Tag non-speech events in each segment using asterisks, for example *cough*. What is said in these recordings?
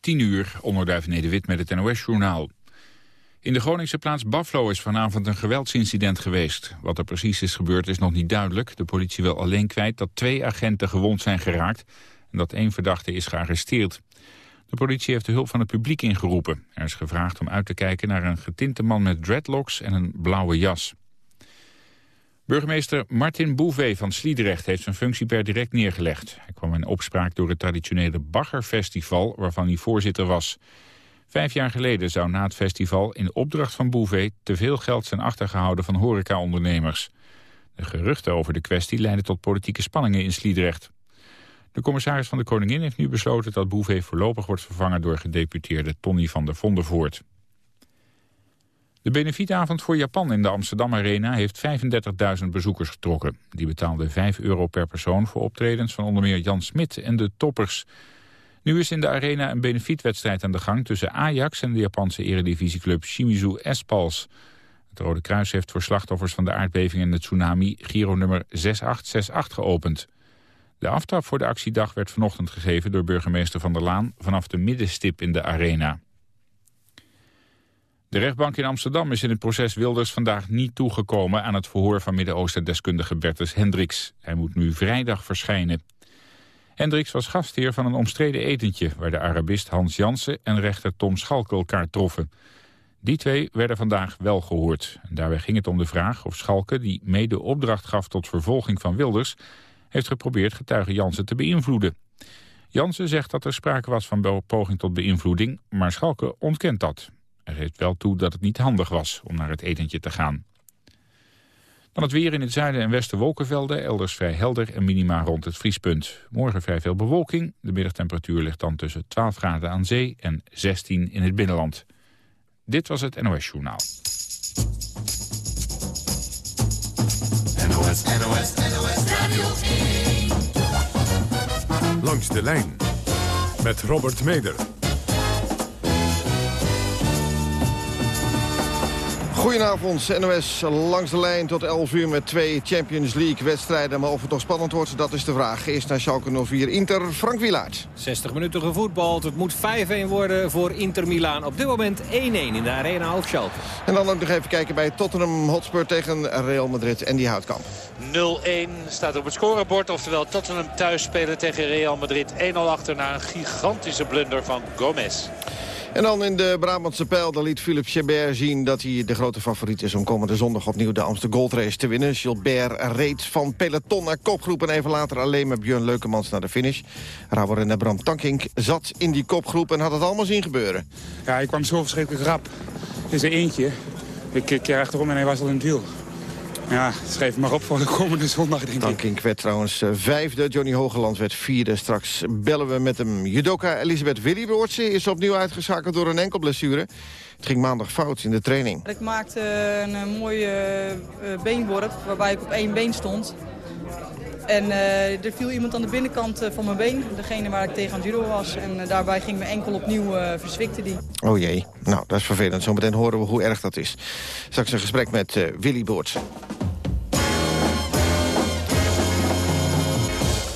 10 uur, onderduif Nederwit met het NOS-journaal. In de Groningse plaats Buffalo is vanavond een geweldsincident geweest. Wat er precies is gebeurd is nog niet duidelijk. De politie wil alleen kwijt dat twee agenten gewond zijn geraakt... en dat één verdachte is gearresteerd. De politie heeft de hulp van het publiek ingeroepen. Er is gevraagd om uit te kijken naar een getinte man met dreadlocks en een blauwe jas. Burgemeester Martin Bouvet van Sliedrecht heeft zijn functie per direct neergelegd. Hij kwam in opspraak door het traditionele Baggerfestival waarvan hij voorzitter was. Vijf jaar geleden zou na het festival in opdracht van Bouvet te veel geld zijn achtergehouden van horecaondernemers. De geruchten over de kwestie leidden tot politieke spanningen in Sliedrecht. De commissaris van de Koningin heeft nu besloten dat Bouvet voorlopig wordt vervangen door gedeputeerde Tony van der Vondervoort. De benefietavond voor Japan in de Amsterdam Arena heeft 35.000 bezoekers getrokken. Die betaalden 5 euro per persoon voor optredens van onder meer Jan Smit en de toppers. Nu is in de arena een benefietwedstrijd aan de gang tussen Ajax en de Japanse eredivisieclub Shimizu S-Pals. Het Rode Kruis heeft voor slachtoffers van de aardbeving en de tsunami Giro nummer 6868 geopend. De aftrap voor de actiedag werd vanochtend gegeven door burgemeester Van der Laan vanaf de middenstip in de arena. De rechtbank in Amsterdam is in het proces Wilders vandaag niet toegekomen aan het verhoor van Midden-Oosten-deskundige Bertus Hendricks. Hij moet nu vrijdag verschijnen. Hendricks was gastheer van een omstreden etentje waar de Arabist Hans Jansen en rechter Tom Schalke elkaar troffen. Die twee werden vandaag wel gehoord. En daarbij ging het om de vraag of Schalke, die mede opdracht gaf tot vervolging van Wilders, heeft geprobeerd getuige Jansen te beïnvloeden. Jansen zegt dat er sprake was van poging tot beïnvloeding, maar Schalke ontkent dat. Hij geeft wel toe dat het niet handig was om naar het etentje te gaan. Dan het weer in het zuiden en westen wolkenvelden, elders vrij helder en minima rond het vriespunt. Morgen vrij veel bewolking. De middagtemperatuur ligt dan tussen 12 graden aan zee en 16 in het binnenland. Dit was het NOS Journaal. NOS, NOS, NOS Radio 1. Langs de lijn met Robert Meder. Goedenavond, NOS langs de lijn tot 11 uur met twee Champions League wedstrijden. Maar of het nog spannend wordt, dat is de vraag. Eerst naar Schalke 04 Inter, Frank Wielaert. 60 minuten gevoetbald, het moet 5-1 worden voor Inter Milaan. Op dit moment 1-1 in de Arena of Schalke. En dan ook nog even kijken bij Tottenham Hotspur tegen Real Madrid en die houtkamp. 0-1 staat op het scorebord, oftewel Tottenham thuis spelen tegen Real Madrid. 1-0 achter na een gigantische blunder van Gomez. En dan in de Brabantse pijl, daar liet Philippe Gilbert zien... dat hij de grote favoriet is om komende zondag opnieuw de Amsterdam Gold Race te winnen. Gilbert reed van peloton naar kopgroep... en even later alleen met Björn Leukemans naar de finish. En Bram Tankink zat in die kopgroep en had het allemaal zien gebeuren. Ja, hij kwam zo verschrikkelijk rap. Het is eentje. Ik keer achterom en hij was al in het wiel. Ja, schrijf maar op voor de komende zondag, denk ik. Tankink werd trouwens eh, vijfde. Johnny Hogeland werd vierde. Straks bellen we met hem. Judoka Elisabeth Willyboortse is opnieuw uitgeschakeld door een enkel blessure. Het ging maandag fout in de training. Ik maakte een, een mooie uh, beenworp waarbij ik op één been stond. En uh, er viel iemand aan de binnenkant van mijn been, degene waar ik tegen aan judo was. En daarbij ging mijn enkel opnieuw, uh, verzwikte die. Oh jee, nou dat is vervelend. Zometeen horen we hoe erg dat is. Straks een gesprek met Willy Boorts.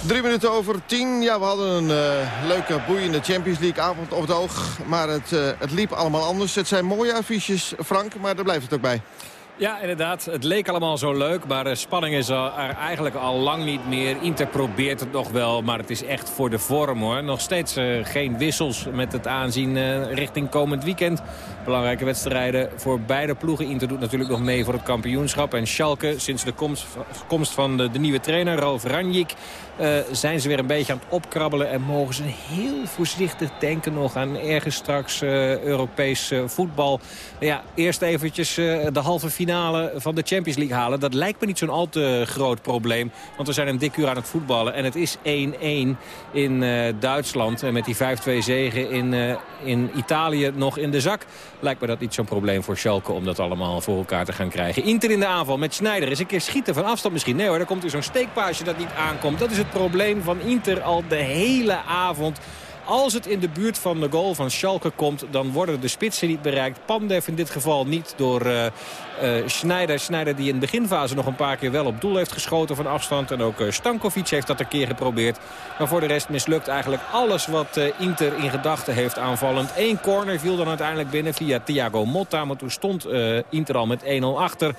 Drie minuten over tien. Ja, we hadden een uh, leuke, boeiende Champions League avond op het oog. Maar het, uh, het liep allemaal anders. Het zijn mooie affiches, Frank, maar daar blijft het ook bij. Ja, inderdaad. Het leek allemaal zo leuk, maar de spanning is er eigenlijk al lang niet meer. Inter probeert het nog wel, maar het is echt voor de vorm hoor. Nog steeds uh, geen wissels met het aanzien uh, richting komend weekend. Belangrijke wedstrijden voor beide ploegen. Inter doet natuurlijk nog mee voor het kampioenschap. En Schalke, sinds de komst, komst van de, de nieuwe trainer, Ralf Ranjik... Uh, zijn ze weer een beetje aan het opkrabbelen... en mogen ze heel voorzichtig denken nog aan ergens straks uh, Europees uh, voetbal. Ja, eerst eventjes de halve finale van de Champions League halen. Dat lijkt me niet zo'n al te groot probleem. Want we zijn een dik uur aan het voetballen. En het is 1-1 in Duitsland. En met die 5-2 zegen in, in Italië nog in de zak... lijkt me dat niet zo'n probleem voor Schalke om dat allemaal voor elkaar te gaan krijgen. Inter in de aanval met Schneider. Is een keer schieten van afstand misschien. Nee hoor, daar komt er zo'n steekpaasje dat niet aankomt. Dat is het probleem van Inter al de hele avond. Als het in de buurt van de goal van Schalke komt, dan worden de spitsen niet bereikt. Pandev in dit geval niet door uh, uh, Schneider. Schneider die in de beginfase nog een paar keer wel op doel heeft geschoten van afstand. En ook uh, Stankovic heeft dat een keer geprobeerd. Maar voor de rest mislukt eigenlijk alles wat Inter in gedachten heeft aanvallend. Eén corner viel dan uiteindelijk binnen via Thiago Motta. Maar toen stond Inter al met 1-0 achter.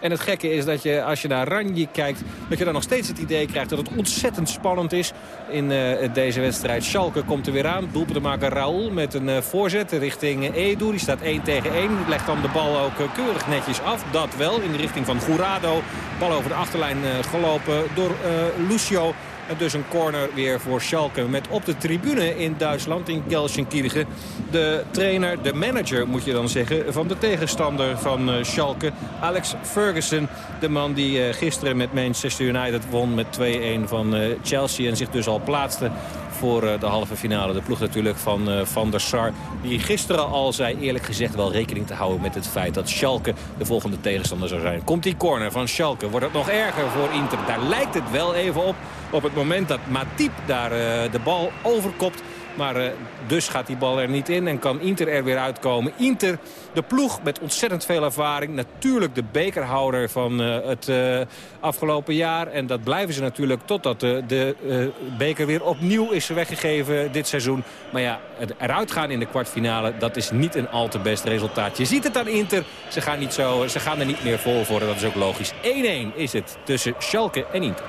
En het gekke is dat je, als je naar Ranji kijkt... dat je dan nog steeds het idee krijgt dat het ontzettend spannend is in uh, deze wedstrijd. Schalke komt er weer aan. Doelpunt te maken Raoul met een uh, voorzet richting Edu. Die staat 1 tegen 1. Legt dan de bal ook keurig netjes af. Dat wel in de richting van Gourado. Bal over de achterlijn gelopen door Lucio. En dus een corner weer voor Schalke. Met op de tribune in Duitsland, in Gelsenkirchen... de trainer, de manager moet je dan zeggen... van de tegenstander van uh, Schalke, Alex Ferguson. De man die uh, gisteren met Manchester United won met 2-1 van uh, Chelsea... en zich dus al plaatste voor de halve finale. De ploeg natuurlijk van Van der Sar. Die gisteren al zei eerlijk gezegd wel rekening te houden met het feit dat Schalke de volgende tegenstander zou zijn. Komt die corner van Schalke, wordt het nog erger voor Inter. Daar lijkt het wel even op op het moment dat Matip daar uh, de bal overkopt. Maar uh, dus gaat die bal er niet in en kan Inter er weer uitkomen. Inter, de ploeg met ontzettend veel ervaring. Natuurlijk de bekerhouder van uh, het uh, afgelopen jaar. En dat blijven ze natuurlijk totdat de, de beker weer opnieuw is weggegeven dit seizoen. Maar ja, het eruit gaan in de kwartfinale, dat is niet een al te best resultaat. Je ziet het aan Inter, ze gaan, niet zo, ze gaan er niet meer vol voor. Dat is ook logisch. 1-1 is het tussen Schalke en Inter.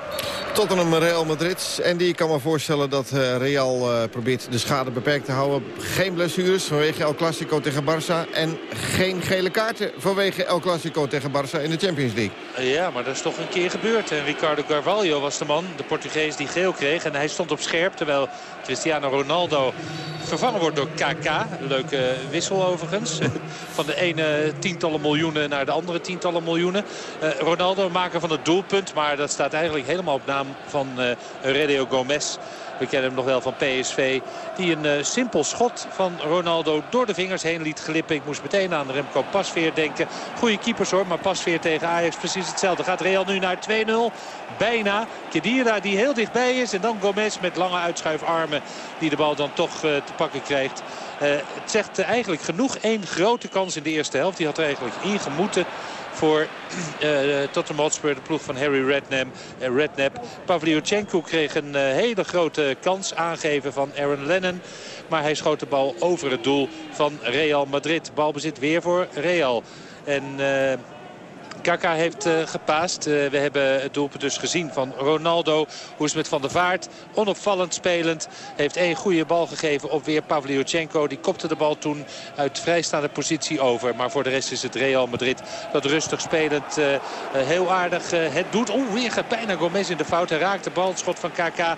Tottenham Real Madrid. En die kan me voorstellen dat Real probeert de schade beperkt te houden. Geen blessures vanwege El Clasico tegen Barça. En geen gele kaarten vanwege El Clasico tegen Barça in de Champions League. Ja, maar dat is toch een keer gebeurd. En Ricardo Carvalho was de man, de Portugees die geel kreeg. En hij stond op scherp, terwijl Cristiano Ronaldo vervangen wordt door KK. Leuke wissel overigens. *laughs* Van de ene tientallen miljoenen naar de andere tientallen miljoenen. Uh, Ronaldo maker van het doelpunt. Maar dat staat eigenlijk helemaal op naam van uh, Gomez. We kennen hem nog wel van PSV. Die een uh, simpel schot van Ronaldo door de vingers heen liet glippen. Ik moest meteen aan Remco Pasveer denken. Goede keepers hoor, maar Pasveer tegen Ajax precies hetzelfde. Gaat Real nu naar 2-0. Bijna. Kedira die heel dichtbij is. En dan Gomez met lange uitschuifarmen die de bal dan toch uh, te pakken krijgt. Uh, het zegt eigenlijk genoeg. Eén grote kans in de eerste helft. Die had er eigenlijk ingemoeten voor uh, Tottenham Hotspur, de ploeg van Harry Redknapp. Uh, Redknapp. Pavlyuchenko kreeg een uh, hele grote kans aangeven van Aaron Lennon. Maar hij schoot de bal over het doel van Real Madrid. Balbezit weer voor Real. En... Kaka heeft uh, gepaast. Uh, we hebben het doelpunt dus gezien van Ronaldo. Hoe is met Van der Vaart? Onopvallend spelend. Heeft één goede bal gegeven op weer Pavlyuchenko. Die kopte de bal toen uit vrijstaande positie over. Maar voor de rest is het Real Madrid dat rustig spelend uh, heel aardig het doet. Oeh, weer gaat bijna Gomez in de fout. Hij raakt de bal. Het schot van Kaka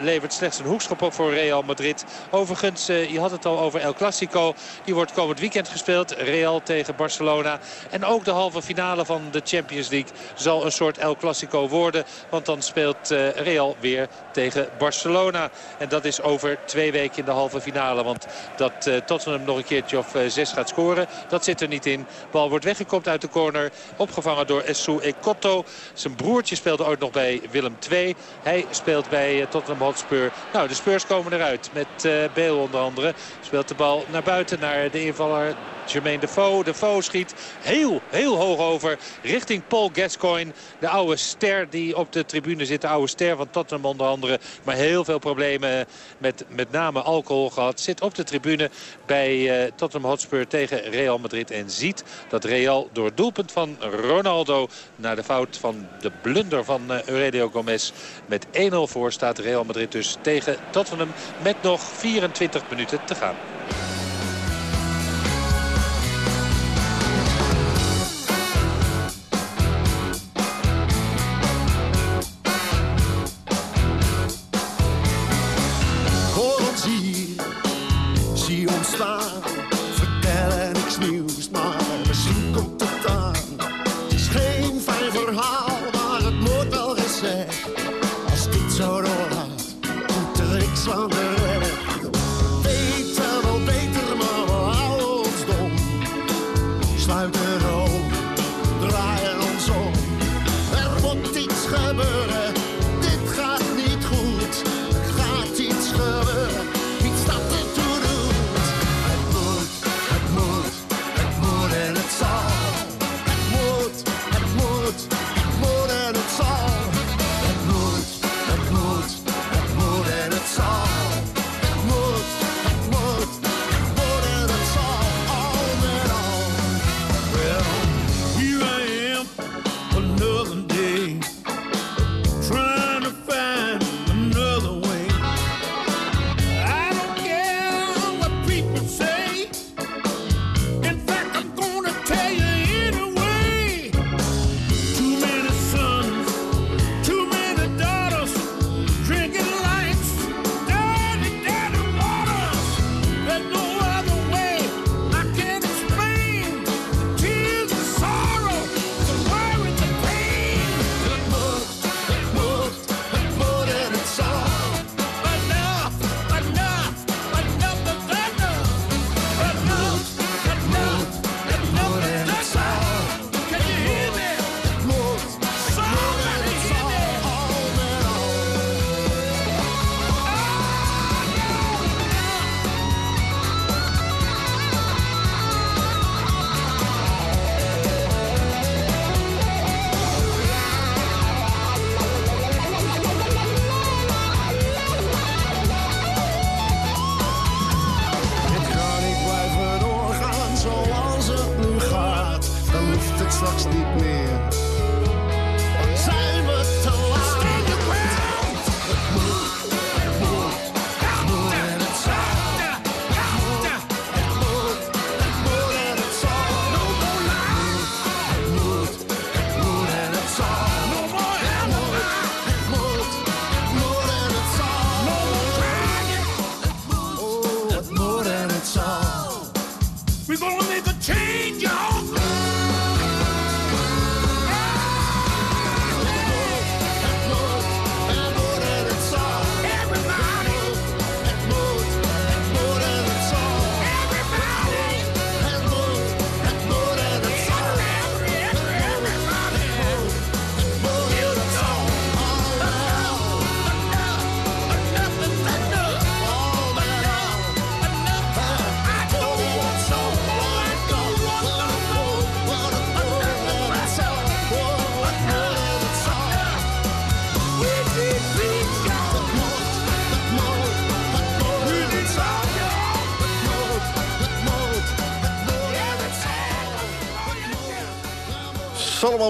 levert slechts een hoekschop op voor Real Madrid. Overigens, je had het al over El Clasico. Die wordt komend weekend gespeeld. Real tegen Barcelona. En ook de halve finale van de Champions League zal een soort El Clasico worden. Want dan speelt uh, Real weer tegen Barcelona. En dat is over twee weken in de halve finale. Want dat uh, Tottenham nog een keertje of uh, zes gaat scoren, dat zit er niet in. Bal wordt weggekopt uit de corner. Opgevangen door Esu Ekotto. Zijn broertje speelde ooit nog bij Willem II. Hij speelt bij Tottenham Hotspur. Nou, de Spurs komen eruit met Bale onder andere. Speelt de bal naar buiten naar de invaller Jermaine Defoe. Defoe schiet heel, heel hoog over richting Paul Gascoigne. De oude ster die op de tribune zit. De oude ster van Tottenham onder andere. Maar heel veel problemen met met name alcohol gehad. Zit op de tribune bij uh, Tottenham Hotspur tegen Real Madrid. En ziet dat Real door het doelpunt van Ronaldo... naar de fout van de blunder van uh, Gomez... met 1-0 voor staat Real Madrid dus tegen Tottenham... met nog 24 minuten te gaan. Geen fijn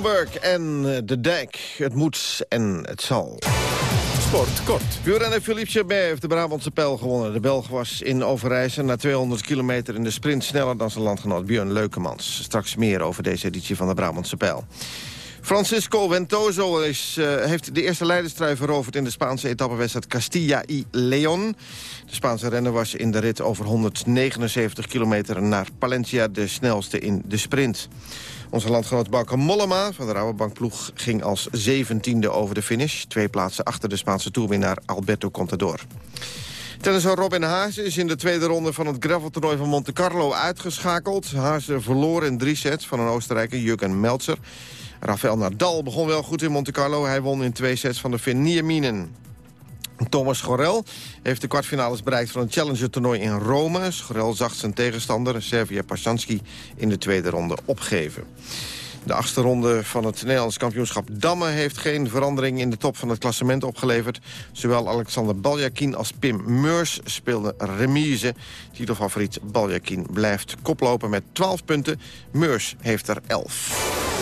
En eh, De Dijk. Het moet en het zal. Sport kort. Wielrenner Philippe Chabert heeft de Brabantse pijl gewonnen. De Belg was in Overijssel na 200 kilometer in de sprint... sneller dan zijn landgenoot Björn Leukemans. Straks meer over deze editie van de Brabantse pijl. Francisco Ventoso is, uh, heeft de eerste leiderstrui veroverd... in de Spaanse etappewedstrijd Castilla y León. De Spaanse renner was in de rit over 179 kilometer naar Palencia... de snelste in de sprint. Onze landgenoot Mollema van de Rabobankploeg ging als zeventiende over de finish. Twee plaatsen achter de Spaanse toerwinnaar Alberto Contador. Tennisser Robin Haase is in de tweede ronde van het graveltoernooi van Monte Carlo uitgeschakeld. Haase verloor in drie sets van een Oostenrijker, Jurgen Meltzer. Rafael Nadal begon wel goed in Monte Carlo. Hij won in twee sets van de Finn. Thomas Schorel heeft de kwartfinales bereikt van het Challenger-toernooi in Rome. Schorel zag zijn tegenstander, Servia Pasanski, in de tweede ronde opgeven. De achtste ronde van het Nederlands kampioenschap Damme... heeft geen verandering in de top van het klassement opgeleverd. Zowel Alexander Baljakin als Pim Meurs speelden remise. Titelfavoriet Baljakin blijft koplopen met 12 punten. Meurs heeft er 11.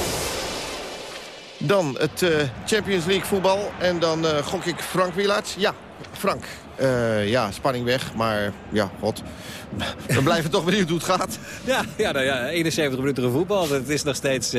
Dan het uh, Champions League voetbal. En dan uh, gok ik Frank Wielaerts. Ja, Frank. Uh, ja, spanning weg. Maar ja, god. *laughs* We blijven toch benieuwd hoe het gaat. Ja, ja, nou ja 71 minuten voetbal. Het is nog steeds 1-1.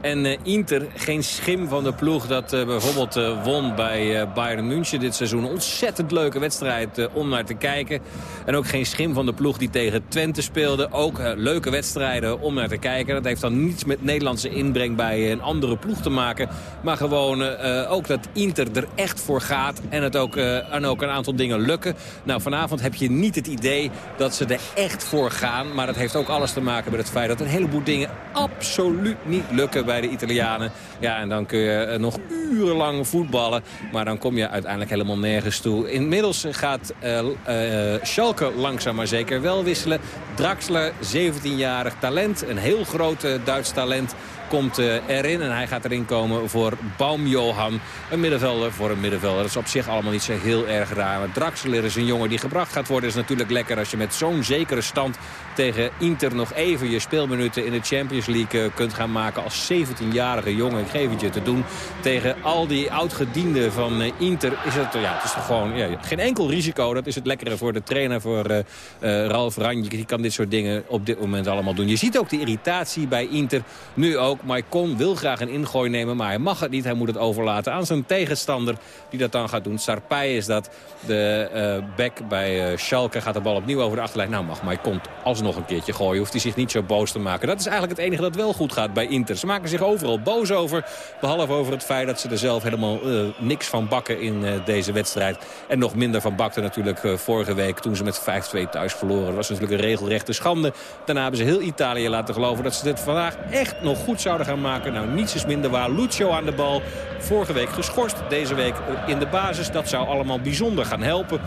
en Inter, geen schim van de ploeg dat bijvoorbeeld won bij Bayern München dit seizoen. Ontzettend leuke wedstrijd om naar te kijken. En ook geen schim van de ploeg die tegen Twente speelde. Ook leuke wedstrijden om naar te kijken. Dat heeft dan niets met Nederlandse inbreng bij een andere ploeg te maken. Maar gewoon ook dat Inter er echt voor gaat. En het ook, en ook een aantal dingen lukken. Nou, vanavond heb je niet het idee dat ze er echt voor gaan. Maar dat heeft ook alles te maken met het feit dat een heleboel dingen absoluut niet lukken bij de Italianen. Ja, en dan kun je nog urenlang voetballen. Maar dan kom je uiteindelijk helemaal nergens toe. Inmiddels gaat uh, uh, Schalke langzaam maar zeker wel wisselen. Draxler, 17-jarig talent. Een heel groot Duits talent komt erin. En hij gaat erin komen voor Baumjohan. Een middenvelder voor een middenvelder. Dat is op zich allemaal niet zo heel erg raar. Maar Draxler is een jongen die gebracht gaat worden. is natuurlijk lekker als je met zo'n zekere stand tegen Inter nog even je speelminuten in de Champions League kunt gaan maken. Als 17-jarige jongen, ik geef het je te doen. Tegen al die oudgedienden van Inter is het, ja, het is gewoon ja, geen enkel risico. Dat is het lekkere voor de trainer, voor uh, Ralf Ranjik. Die kan dit soort dingen op dit moment allemaal doen. Je ziet ook de irritatie bij Inter. Nu ook, Maicon wil graag een ingooi nemen, maar hij mag het niet. Hij moet het overlaten aan zijn tegenstander die dat dan gaat doen. Sarpij is dat. De uh, back bij Schalke gaat de bal opnieuw over de achterlijn. Nou mag Maicon alsnog een keertje gooien. Hoeft hij zich niet zo boos te maken. Dat is eigenlijk het enige dat wel goed gaat bij Inter. Ze maken zich overal boos over. Behalve over het feit dat ze er zelf helemaal uh, niks van bakken in deze wedstrijd. En nog minder van bakten natuurlijk vorige week toen ze met 5-2 thuis verloren. Dat was natuurlijk een regelrechte schande. Daarna hebben ze heel Italië laten geloven dat ze dit vandaag echt nog goed zouden gaan maken. Nou, niets is minder waar. Lucio aan de bal. Vorige week geschorst. Deze week in de basis. Dat zou allemaal bijzonder gaan helpen.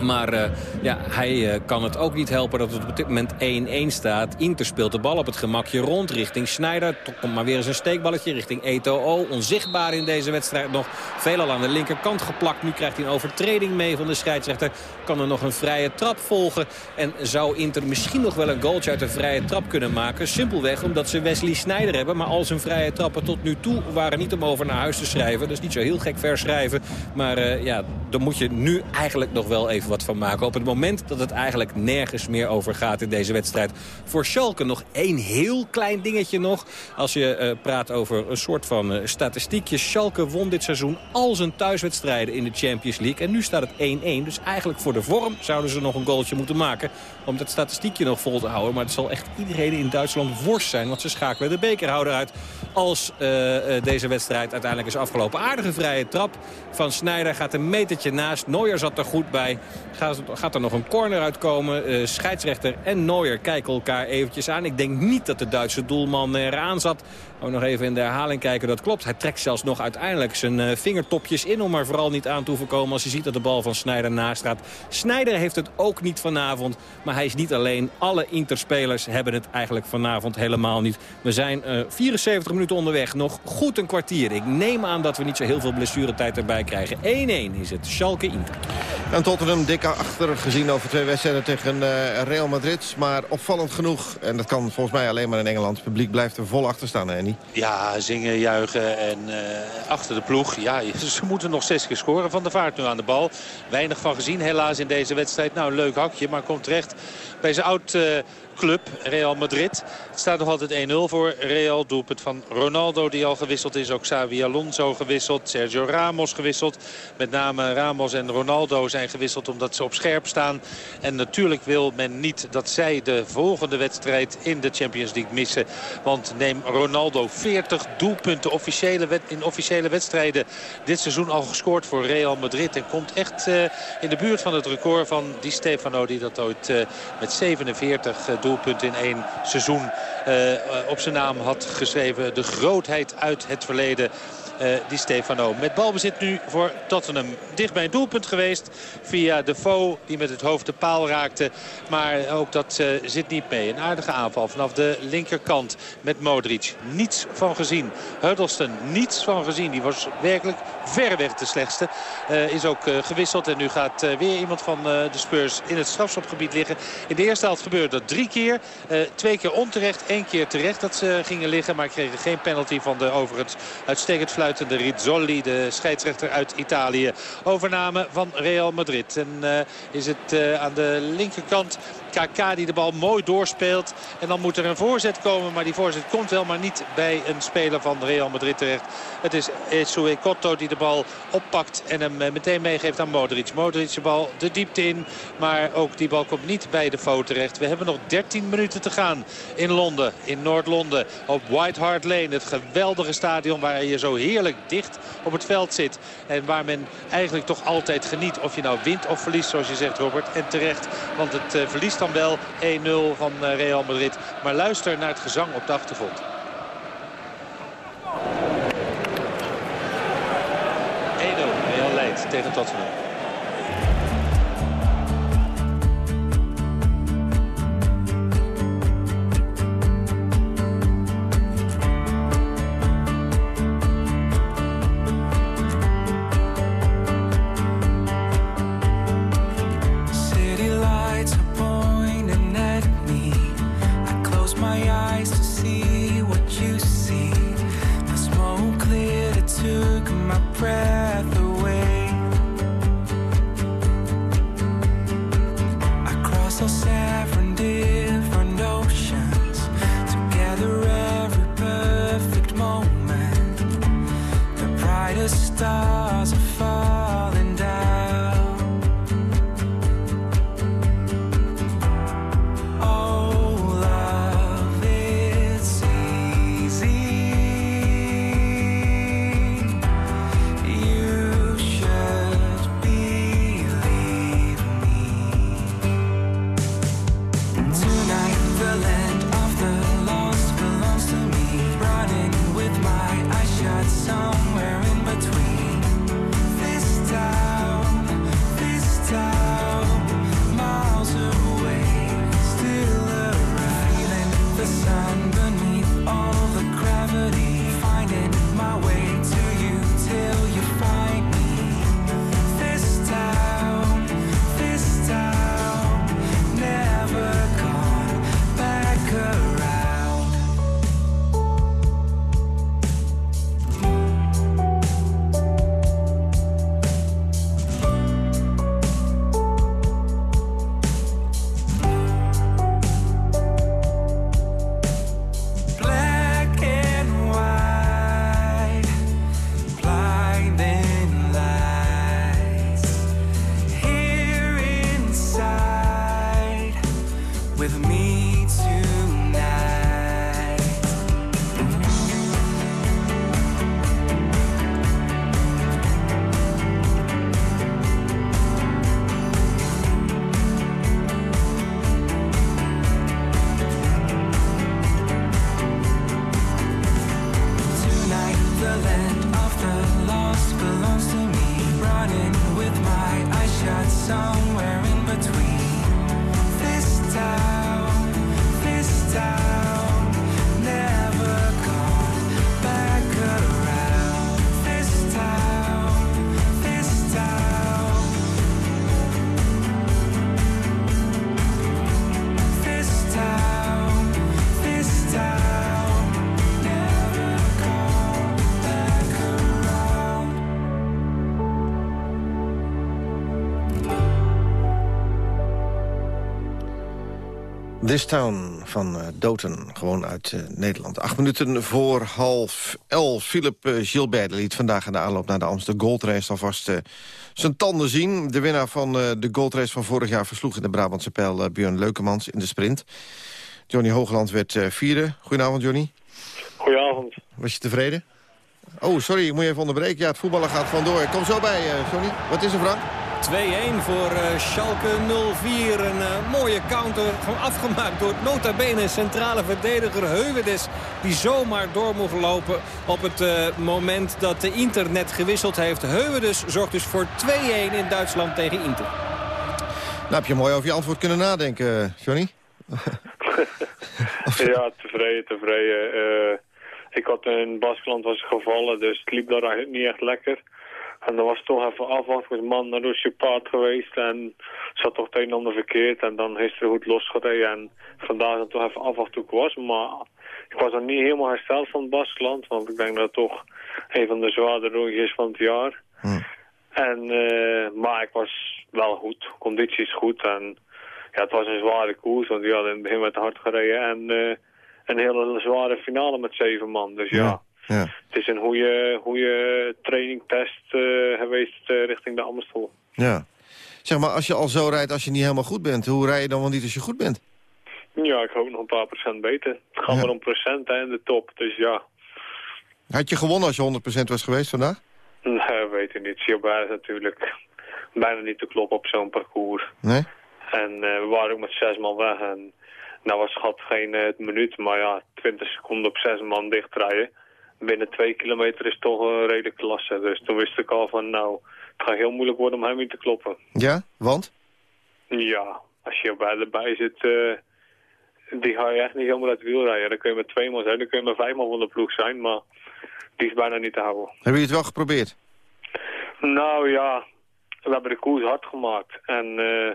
Maar uh, ja, hij uh, kan het ook niet helpen dat het op dit moment 1-1 staat. Inter speelt de bal op het gemakje rond richting Sneijder. Toch komt maar weer eens een steekballetje richting Eto'o. Onzichtbaar in deze wedstrijd nog. Veelal aan de linkerkant geplakt. Nu krijgt hij een overtreding mee van de scheidsrechter. Kan er nog een vrije trap volgen. En zou Inter misschien nog wel een goaltje uit de vrije trap kunnen maken. Simpelweg omdat ze Wesley Sneijder hebben. Maar al zijn vrije trappen tot nu toe waren niet om over naar huis te schrijven. Dus niet zo heel gek verschrijven. Maar uh, ja, dan moet je nu eigenlijk nog wel even wat van maken. Op het moment dat het eigenlijk nergens meer over gaat in deze wedstrijd. Voor Schalke nog één heel klein dingetje nog. Als je uh, praat over een soort van uh, statistiekje. Schalke won dit seizoen al zijn thuiswedstrijden in de Champions League. En nu staat het 1-1. Dus eigenlijk voor de vorm zouden ze nog een goaltje moeten maken. Om dat statistiekje nog vol te houden. Maar het zal echt iedereen in Duitsland worst zijn. Want ze schakelen de bekerhouder uit. Als uh, deze wedstrijd uiteindelijk is afgelopen. Aardige vrije trap van Snijder. Gaat een metertje naast. Neuer zat er goed bij. Gaat, er nog een corner uitkomen. Uh, scheidsrechter en Neuer kijken elkaar eventjes aan. Ik denk niet dat de Duitse doelman eraan zat. Ook nog even in de herhaling kijken, dat klopt. Hij trekt zelfs nog uiteindelijk zijn uh, vingertopjes in... om er vooral niet aan toe te komen als je ziet dat de bal van Snijder naast gaat. Snijder heeft het ook niet vanavond, maar hij is niet alleen. Alle Interspelers hebben het eigenlijk vanavond helemaal niet. We zijn uh, 74 minuten onderweg, nog goed een kwartier. Ik neem aan dat we niet zo heel veel blessuretijd erbij krijgen. 1-1 is het, Schalke-Inter. En Tottenham dik achter gezien over twee wedstrijden tegen uh, Real Madrid. Maar opvallend genoeg, en dat kan volgens mij alleen maar in Engeland... het publiek blijft er vol achter staan. Ja, zingen, juichen en uh, achter de ploeg. Ja, *laughs* ze moeten nog zes keer scoren. Van de Vaart nu aan de bal. Weinig van gezien helaas in deze wedstrijd. Nou, leuk hakje, maar komt terecht bij zijn oud... Uh, club, Real Madrid. Het staat nog altijd 1-0 voor Real. Doelpunt van Ronaldo die al gewisseld is. Ook Xavi Alonso gewisseld. Sergio Ramos gewisseld. Met name Ramos en Ronaldo zijn gewisseld omdat ze op scherp staan. En natuurlijk wil men niet dat zij de volgende wedstrijd in de Champions League missen. Want neem Ronaldo 40 doelpunten officiële in officiële wedstrijden dit seizoen al gescoord voor Real Madrid. En komt echt uh, in de buurt van het record van die Stefano die dat ooit uh, met 47 uh, doelpunten in één seizoen uh, op zijn naam had geschreven. De grootheid uit het verleden. Uh, die Stefano. Met balbezit nu voor Tottenham. Dicht bij een doelpunt geweest via de Faux die met het hoofd de paal raakte. Maar ook dat uh, zit niet mee. Een aardige aanval vanaf de linkerkant met Modric. Niets van gezien. Huddleston niets van gezien. Die was werkelijk verreweg de slechtste. Uh, is ook gewisseld en nu gaat weer iemand van de Spurs in het strafschopgebied liggen. In de eerste helft gebeurde dat drie keer. twee keer onterecht, één keer terecht dat ze gingen liggen. Maar kregen geen penalty van de overigens uitstekend fluitende Rizzoli. De scheidsrechter uit Italië. Overname van Real Madrid. En uh, is het uh, aan de linkerkant KK die de bal mooi doorspeelt. En dan moet er een voorzet komen. Maar die voorzet komt wel maar niet bij een speler van Real Madrid terecht. Het is Esue Cotto die de bal oppakt en hem meteen meegeeft aan Modric. Modric de bal de diepte in. Maar ook die bal komt niet bij de fout terecht. We hebben nog 13 minuten te gaan in Londen. In Noord-Londen. Op White Hart Lane. Het geweldige stadion waar je zo heerlijk dicht op het veld zit. En waar men eigenlijk toch altijd geniet. Of je nou wint of verliest zoals je zegt Robert. En terecht. Want het uh, verliest wel 1-0 van uh, Real Madrid. Maar luister naar het gezang op de achtergrond. 1-0 Real leidt tegen Tottenham. This Town van uh, Doten, gewoon uit uh, Nederland. Acht minuten voor half elf. Philip uh, Gilbert liet vandaag in de aanloop naar de Amsterdam Gold Race... alvast zijn tanden zien. De winnaar van de Gold Race van vorig jaar versloeg in de Brabantse pijl... Björn Leukemans in de sprint. Johnny Hoogland werd vierde. Goedenavond, Johnny. Goedenavond. Was je tevreden? Oh, sorry, ik moet je even onderbreken. Ja, het voetballen gaat vandoor. Kom zo bij, Johnny. Wat is er, Frank? 2-1 voor uh, Schalke 04. Een uh, mooie counter afgemaakt door nota bene centrale verdediger Heuwedes. Die zomaar door mocht lopen op het uh, moment dat de Inter net gewisseld heeft. Heuwedes zorgt dus voor 2-1 in Duitsland tegen Inter. Nou, heb je mooi over je antwoord kunnen nadenken, Johnny? *laughs* ja, tevreden, tevreden. ik had in Baskeland was gevallen, dus het liep daar eigenlijk niet echt lekker. En dan was toch even afwachten. Man naar de paard geweest en zat toch het een en ander verkeerd. En dan heeft er goed losgereden. En vandaag dan toch even afwachten hoe ik was. Maar ik was nog niet helemaal hersteld van het Baskeland. Want ik denk dat het toch een van de zwaardere rondjes van het jaar. Hm. En, uh, maar ik was wel goed. Conditie is goed. En ja, het was een zware koers. Want die hadden in het begin met hard gereden. En uh, een hele zware finale met zeven man. Dus ja. Ja. Het is een goede, goede trainingtest uh, geweest uh, richting de Amstel. Ja. Zeg maar, als je al zo rijdt als je niet helemaal goed bent, hoe rij je dan wel niet als je goed bent? Ja, ik hoop nog een paar procent beter. Het gaat maar om procent hè, in de top, dus ja. Had je gewonnen als je 100% was geweest vandaag? Nee, weet ik niet. Gilbert is natuurlijk bijna niet te kloppen op zo'n parcours. Nee? En uh, we waren ook met zes man weg en nou was schat geen uh, minuut, maar ja, 20 seconden op zes man dichtrijden binnen twee kilometer is toch een redelijk klasse. Dus toen wist ik al van, nou, het gaat heel moeilijk worden om hem in te kloppen. Ja, want? Ja, als je erbij, erbij zit, uh, die ga je echt niet helemaal uit het wiel rijden. Dan kun je met twee man zijn, dan kun je met vijf man van de ploeg zijn, maar die is bijna niet te houden. Hebben jullie het wel geprobeerd? Nou ja, we hebben de koers hard gemaakt. En uh,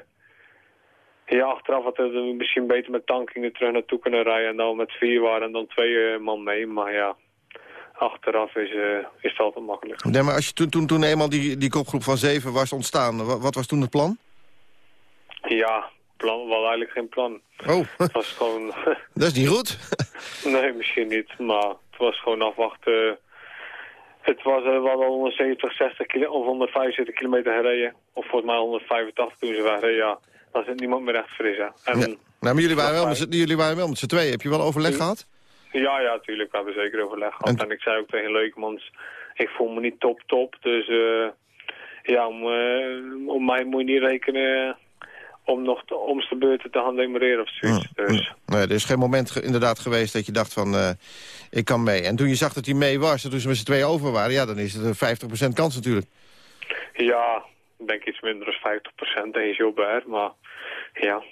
ja, achteraf hadden we misschien beter met tankingen terug naartoe kunnen rijden. En dan met vier waren en dan twee uh, man mee. Maar ja, achteraf is, uh, is het altijd makkelijk. Nee, maar als je toen, toen, toen eenmaal die, die kopgroep van zeven was ontstaan, wat, wat was toen het plan? Ja, plan was eigenlijk geen plan. Oh. Het was gewoon... *laughs* Dat is niet goed. *laughs* nee, misschien niet, maar het was gewoon afwachten. Het was, we hadden 170, 60 kilo, of 175 kilometer gereden. Of volgens mij 185 toen ze waren. Ja, dan zit niemand meer echt fris. Hè. En, ja. Nou, maar jullie waren, wel met, jullie waren wel met z'n tweeën. Heb je wel overleg gehad? Ja, ja, tuurlijk. We hebben zeker overleg gehad. En, ik zei ook tegen Leukemans, ik voel me niet top top. Dus uh, ja, om, uh, om mij moet je niet rekenen om nog de omste beurten te gaan of zoiets. Mm, dus. Mm. Nee, er is geen moment inderdaad geweest dat je dacht van, uh, ik kan mee. En toen je zag dat hij mee was, en toen ze met z'n twee over waren, ja, dan is het een 50% kans natuurlijk. Ja, ik denk iets minder dan 50% in Gilbert, maar ja.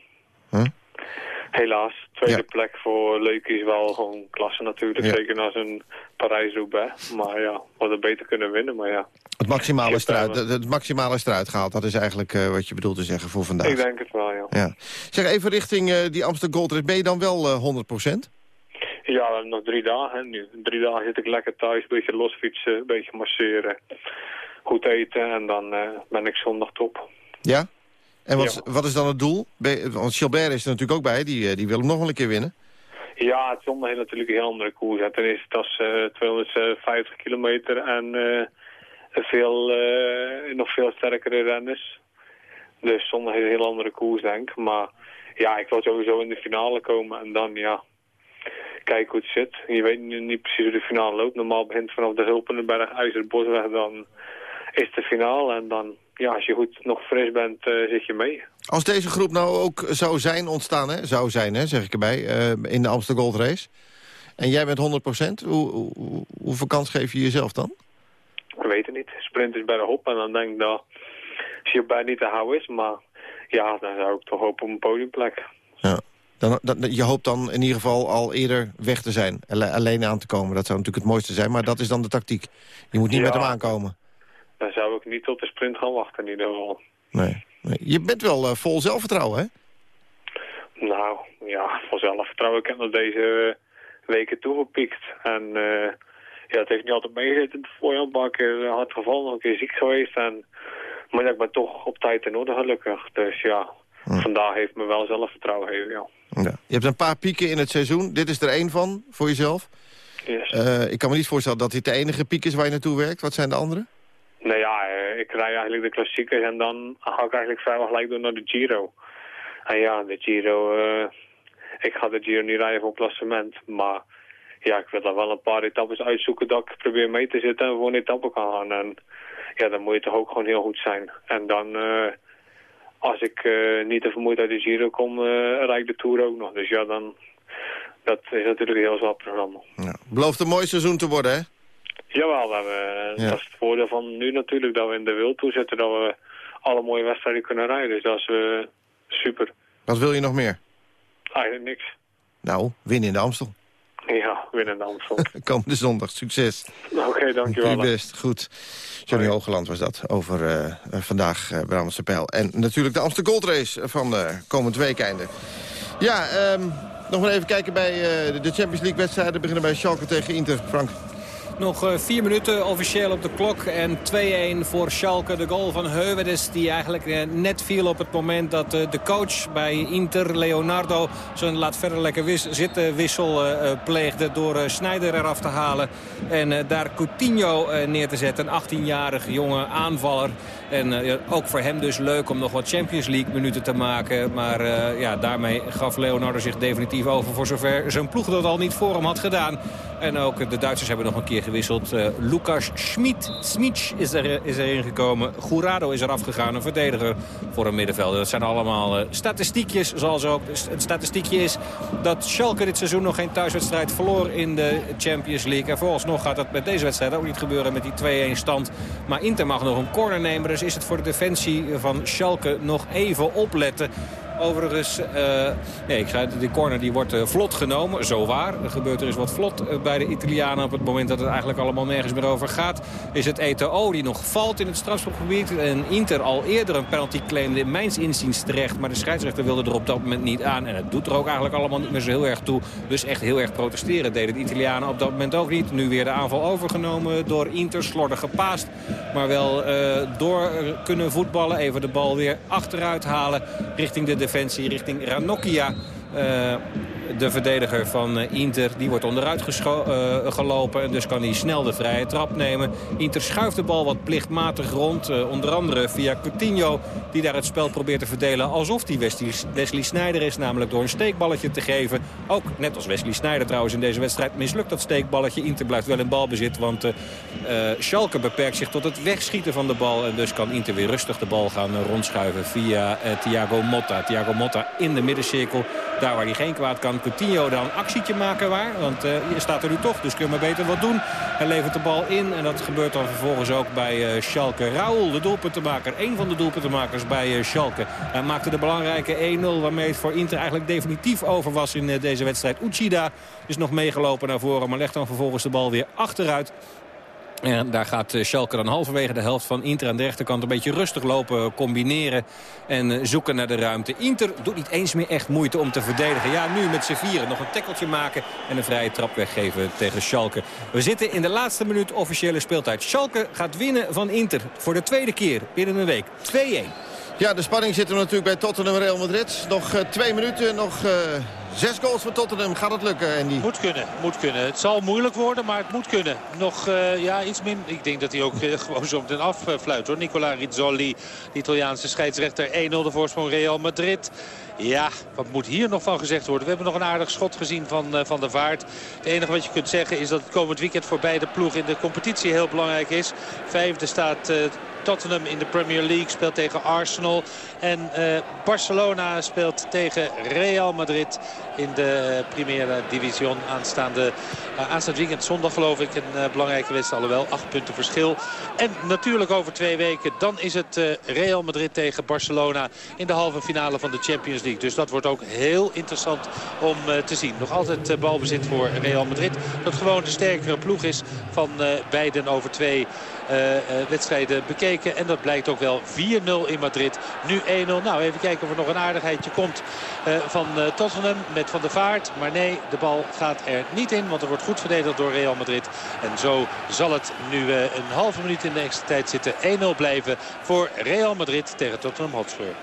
Helaas. Tweede plek voor Leuke is wel gewoon klasse natuurlijk. Zeker na zijn Parijs-Roubaix. Maar ja, we hadden beter kunnen winnen, maar ja. Het maximale, is eruit, het maximale is eruit gehaald. Dat is eigenlijk uh, wat je bedoelt te zeggen voor vandaag. Ik denk het wel, ja. ja. Zeg even richting uh, die Amsterdam Gold Race. Ben je dan wel uh, 100%? Ja, nog drie dagen nu. Drie dagen zit ik lekker thuis, een beetje losfietsen, een beetje masseren. Goed eten en dan ben ik zondag top. Ja? En wat, wat is dan het doel? Want Gilbert is er natuurlijk ook bij, die, die wil hem nog wel een keer winnen. Ja, het zondag is natuurlijk een heel andere koers. Ten eerste, dat is uh, 250 kilometer en uh, veel, uh, nog veel sterkere renners. Dus zondag is een heel andere koers, denk ik. Maar ja, ik wil sowieso in de finale komen en dan, ja, kijken hoe het zit. Je weet niet, niet precies hoe de finale loopt. Normaal begint vanaf de Hulpenberg, IJzerbosweg, dan is de finale en dan ja, als je goed nog fris bent, uh, zit je mee. Als deze groep nou ook zou zijn ontstaan, hè? zou zijn, hè, zeg ik erbij, uh, in de Amsterdam Gold Race... en jij bent 100%, hoe, hoe, hoeveel kans geef je jezelf dan? Ik weet het niet. Sprint is bij de hop en dan denk ik dat je bij niet te houden is. Maar ja, dan zou ik toch hopen op een podiumplek. Ja. Dan, dan, je hoopt dan in ieder geval al eerder weg te zijn, alleen aan te komen. Dat zou natuurlijk het mooiste zijn, maar dat is dan de tactiek. Je moet niet ja. met hem aankomen dan zou ik niet tot de sprint gaan wachten in ieder geval. Nee. nee. Je bent wel uh, vol zelfvertrouwen, hè? Nou, ja, vol zelfvertrouwen. Ik heb nog deze weken toegepikt. En uh, ja, het heeft niet altijd meegezeten in het voorjaar. Een paar keer hard gevallen, een keer ziek geweest. En, maar ik ben toch op tijd in orde gelukkig. Dus ja, Vandaag heeft me wel zelfvertrouwen gegeven, ja. Ja. Je hebt een paar pieken in het seizoen. Dit is er één van, voor jezelf. Yes. Eh, ik kan me niet voorstellen dat dit de enige piek is waar je naartoe werkt. Wat zijn de andere? Nou ja, eh, ik rij eigenlijk de klassiekers en dan ga ik eigenlijk vrijwel gelijk door naar de Giro. En ja, de Giro, eh, ik ga de Giro niet rijden voor klassement, maar ja, ik wil dan wel een paar etappes uitzoeken dat ik probeer mee te zitten en voor een etappe kan gaan. En ja, dan moet je toch ook gewoon heel goed zijn. En dan, eh, als ik niet te vermoeid uit de Giro kom, eh rijd ik de Tour ook nog. Dus ja, dan, dat is natuurlijk een heel zwaar programma. Ja. Belooft een mooi seizoen te worden, hè? Jawel, we hebben, Ja. dat is het voordeel van nu natuurlijk, dat we in de wild toe zitten, dat we alle mooie wedstrijden kunnen rijden. Dus dat is eh, super. Wat wil je nog meer? Eigenlijk niks. Nou, win in de Amstel. Ja, winnen de Amstel. *laughs* Komende zondag, succes. Oké, Doe dankjewel. je best, goed. Johnny Hogeland was dat, over eh, eh, vandaag uh, Brabantse Pijl. En natuurlijk de Amsterdam Gold Race van eh, komend weekende. Ja, ehm, nog maar even kijken bij eh, de Champions League wedstrijden. We beginnen bij Schalke tegen Inter. Frank. Nog eh, vier minuten officieel op de klok. En 2-1 voor Schalke. De goal van Heuwedes die eigenlijk eh, net viel op het moment dat eh, de coach bij Inter, Leonardo, zijn laat verder lekker wis zitten wissel pleegde door Sneijder eraf te halen. En daar Coutinho neer te zetten. Een 18-jarige jonge aanvaller. En eh, ook voor hem dus leuk om nog wat Champions League minuten te maken. Maar eh, ja, daarmee gaf Leonardo zich definitief over voor zover zijn ploeg dat al niet voor hem had gedaan. En ook de Duitsers hebben nog een keer gewisseld. Uh, Lucas Schmid, is, er, is erin gekomen. Gourado is eraf gegaan, een verdediger voor een middenvelder. Dat zijn allemaal statistiekjes, zoals ook het statistiekje is... dat Schalke dit seizoen nog geen thuiswedstrijd verloor in de Champions League. En vooralsnog gaat dat met deze wedstrijd ook niet gebeuren met die 2-1 stand. Maar Inter mag nog een corner nemen, dus is het voor de defensie van Schalke nog even opletten... Overigens, uh, nee, ik zei, de corner die wordt uh, vlot genomen, zo waar. Er gebeurt er eens wat vlot uh, bij de Italianen op het moment dat het eigenlijk allemaal nergens meer over gaat. Is het ETO die nog valt in het strafschopgebied. En Inter al eerder een penalty claimde in mijns inziens terecht. Maar de scheidsrechter wilde er op dat moment niet aan. En het doet er ook eigenlijk allemaal niet meer zo heel erg toe. Dus echt heel erg protesteren deden de Italianen op dat moment ook niet. Nu weer de aanval overgenomen door Inter. Slordig gepaast. Maar wel door kunnen voetballen. Even de bal weer achteruit halen richting de defensie richting Ranocchia. Uh, de verdediger van uh, Inter die wordt onderuit uh, gelopen. En dus kan hij snel de vrije trap nemen. Inter schuift de bal wat plichtmatig rond. Onder andere via Coutinho die daar het spel probeert te verdelen. Alsof Wesley, Wesley Sneijder is. Namelijk door een steekballetje te geven. Ook net als Wesley Sneijder trouwens in deze wedstrijd mislukt dat steekballetje. Inter blijft wel in balbezit. Want Schalke beperkt zich tot het wegschieten van de bal. En dus kan Inter weer rustig de bal gaan rondschuiven via Thiago Motta. Thiago Motta in de middencirkel. Daar waar hij geen kwaad kan. Coutinho dan een actietje maken waar. Want uh, staat er nu toch, dus kun je maar beter wat doen. Hij levert de bal in en dat gebeurt dan vervolgens ook bij uh, Schalke. Raoul, de doelpuntenmaker, een van de doelpuntenmakers bij uh, Schalke. Hij maakte de belangrijke 1-0 waarmee het voor Inter eigenlijk definitief over was in deze wedstrijd. Uchida is nog meegelopen naar voren, maar legt dan vervolgens de bal weer achteruit. En daar gaat Schalke dan halverwege de helft van Inter aan de rechterkant een beetje rustig lopen, combineren en zoeken naar de ruimte. Inter doet niet eens meer echt moeite om te verdedigen. Ja, nu met z'n vieren nog een tackeltje maken en een vrije trap weggeven tegen Schalke. We zitten in de laatste minuut officiële speeltijd. Schalke gaat winnen van Inter voor de tweede keer binnen een week. 2-1. Ja, de spanning zit er natuurlijk bij Tottenham Real Madrid. Nog twee minuten, nog zes goals voor Tottenham. Gaat het lukken, Andy? Moet kunnen, moet kunnen. Het zal moeilijk worden, maar het moet kunnen. Nog uh, ja, iets min. Ik denk dat hij ook *laughs* gewoon zo meteen affluit hoor. Nicola Rizzoli, de Italiaanse scheidsrechter. 1-0 de voorsprong Real Madrid. Ja, wat moet hier nog van gezegd worden? We hebben nog een aardig schot gezien van, uh, van de Vaart. Het enige wat je kunt zeggen is dat het komend weekend voor beide ploegen in de competitie heel belangrijk is. Vijfde staat uh, Tottenham in de Premier League, speelt tegen Arsenal. En uh, Barcelona speelt tegen Real Madrid in de Primera Division aanstaande, aanstaand weekend. Zondag geloof ik een belangrijke wedstrijd, alhoewel acht punten verschil. En natuurlijk over twee weken, dan is het Real Madrid tegen Barcelona in de halve finale van de Champions League. Dus dat wordt ook heel interessant om uh, te zien. Nog altijd uh, balbezit voor Real Madrid. Dat gewoon de sterkere ploeg is van uh, beiden over twee wedstrijden bekeken. En dat blijkt ook wel 4-0 in Madrid. Nu 1-0. Nou, even kijken of er nog een aardigheidje komt van Tottenham met Van der Vaart. Maar nee, de bal gaat er niet in. Want er wordt goed verdedigd door Real Madrid. En zo zal het nu een halve minuut in de extra tijd zitten. 1-0 blijven voor Real Madrid tegen Tottenham Hotspur.